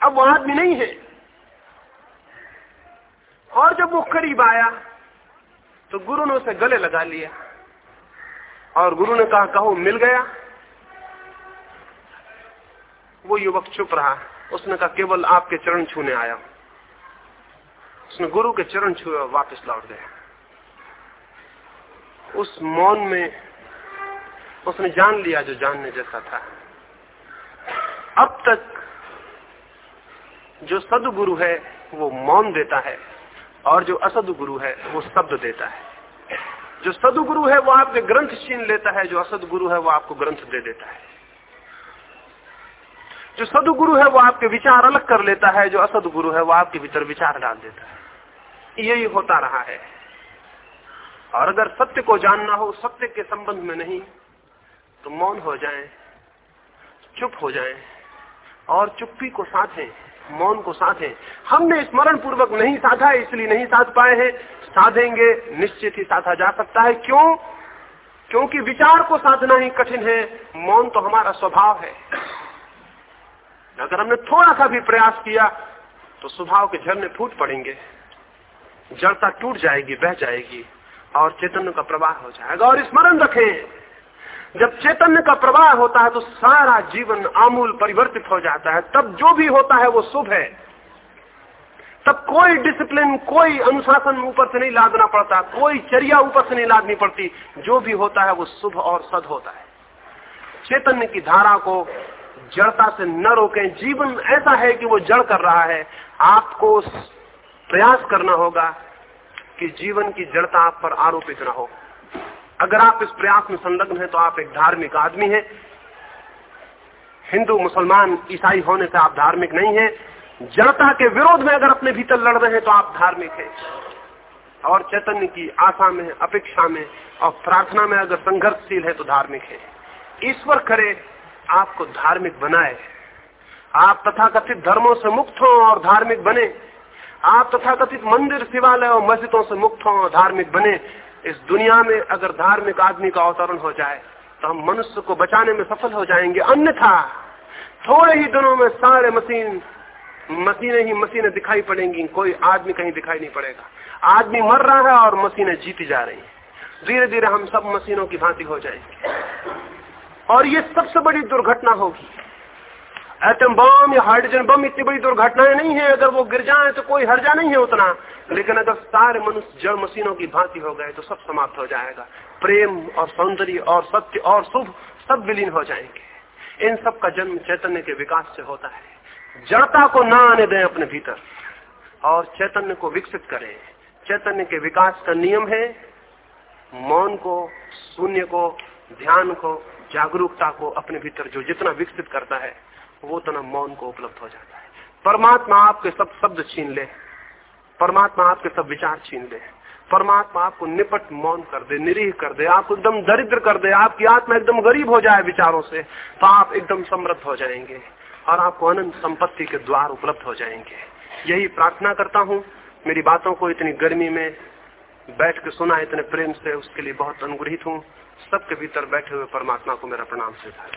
अब वो आदमी नहीं है। और जब वो करीब आया तो गुरु ने उसे गले लगा लिया और गुरु ने कहा, कहो, मिल गया? वो युवक चुप रहा। उसने कहा, केवल आपके चरण छूने आया उसने गुरु के चरण छुए और वापस लौट गया। उस मौन में उसने जान लिया जो जानने जैसा था। अब तक जो सदगुरु है, वो मौन देता है। और जो असदगुरु है वो शब्द देता है। जो सदगुरु है वो आपके ग्रंथ छीन लेता है जो असदगुरु है वो आपको ग्रंथ दे देता है। जो सदगुरु है वो आपके विचार अलग कर लेता है जो असदगुरु है वो आपके भीतर विचार डाल देता है। यही होता रहा है। और अगर सत्य को जानना हो सत्य के संबंध में नहीं तो मौन हो जाएँ, चुप हो जाएँ और चुप्पी को साधें। मौन को साधें। हमने स्मरण पूर्वक नहीं साधा, इसलिए नहीं साध पाए हैं। साधेंगे, निश्चित ही साधा जा सकता है। क्यों? क्योंकि विचार को साधना ही कठिन है। मौन तो हमारा स्वभाव है। अगर हमने थोड़ा सा भी प्रयास किया तो स्वभाव के झरने फूट पड़ेंगे। जड़ता टूट जाएगी, बह जाएगी, और चेतन का प्रवाह हो जाएगा। और स्मरण रखें जब चैतन्य का प्रवाह होता है तो सारा जीवन आमूल परिवर्तित हो जाता है। तब जो भी होता है वो शुभ है। तब कोई डिसिप्लिन कोई अनुशासन ऊपर से नहीं लादना पड़ता, कोई चर्या ऊपर से नहीं लादनी पड़ती। जो भी होता है वो शुभ और सद होता है। चैतन्य की धारा को जड़ता से न रोकें। जीवन ऐसा है कि वो जड़ कर रहा है। आपको प्रयास करना होगा कि जीवन की जड़ता आप पर आरोपित न हो। अगर आप इस प्रयास में संलग्न हैं तो आप एक धार्मिक आदमी हैं। हिंदू, मुसलमान, ईसाई होने से आप धार्मिक नहीं हैं। जनता के विरोध में अगर अपने भीतर लड़ रहे हैं तो आप धार्मिक हैं। और चैतन्य की आशा में, अपेक्षा में और प्रार्थना में अगर संघर्षशील है तो धार्मिक है। ईश्वर करे, आपको धार्मिक बनाए। आप तथाकथित धर्मों से मुक्त हो और धार्मिक बने। आप तथाकथित मंदिर, शिवालय और मस्जिदों से मुक्त हो और धार्मिक बने। इस दुनिया में अगर धार्मिक आदमी का अवतरण हो जाए तो हम मनुष्य को बचाने में सफल हो जाएँगे। अन्यथा थोड़े ही दिनों में सारे मशीन, मशीनें ही मशीनें दिखाई पड़ेंगी, कोई आदमी कहीं दिखाई नहीं पड़ेगा। आदमी मर रहा है और मशीनें जीती जा रही हैं। धीरे धीरे हम सब मशीनों की भांति हो जाएँगे। और ये सबसे बड़ी दुर्घटना होगी। एटम बम या हाइड्रोजन बम इतनी बड़ी दुर्घटनाएँ नहीं है। अगर वो गिर जाए तो कोई हर्जा नहीं है उतना। लेकिन अगर सारे मनुष्य जड़ मशीनों की भांति हो गए तो सब समाप्त हो जाएगा। प्रेम और सौंदर्य और सत्य और शुभ सब विलीन हो जाएँगे। इन सब का जन्म चैतन्य के विकास से होता है। जड़ता को ना आने दें अपने भीतर और चैतन्य को विकसित करें। चैतन्य के विकास का नियम है, मौन को, शून्य को, ध्यान को, जागरूकता को अपने भीतर जो जितना विकसित करता है वो उतना मौन को उपलब्ध हो जाता है। परमात्मा आपके सब शब्द छीन ले। परमात्मा आपके सब विचार छीन ले। परमात्मा आपको निपट मौन कर दे, निरीह कर दे, आपको एकदम दरिद्र कर दे, आपकी आत्मा एकदम गरीब हो जाए विचारों से तो आप एकदम समृद्ध हो जाएँगे और आपको अनंत संपत्ति के द्वार उपलब्ध हो जाएँगे। यही प्रार्थना करता हूँ। मेरी बातों को इतनी गर्मी में बैठ के सुना, इतने प्रेम से, उसके लिए बहुत अनुग्रहित हूँ। सबके भीतर बैठे हुए परमात्मा को मेरा प्रणाम स्वीकार।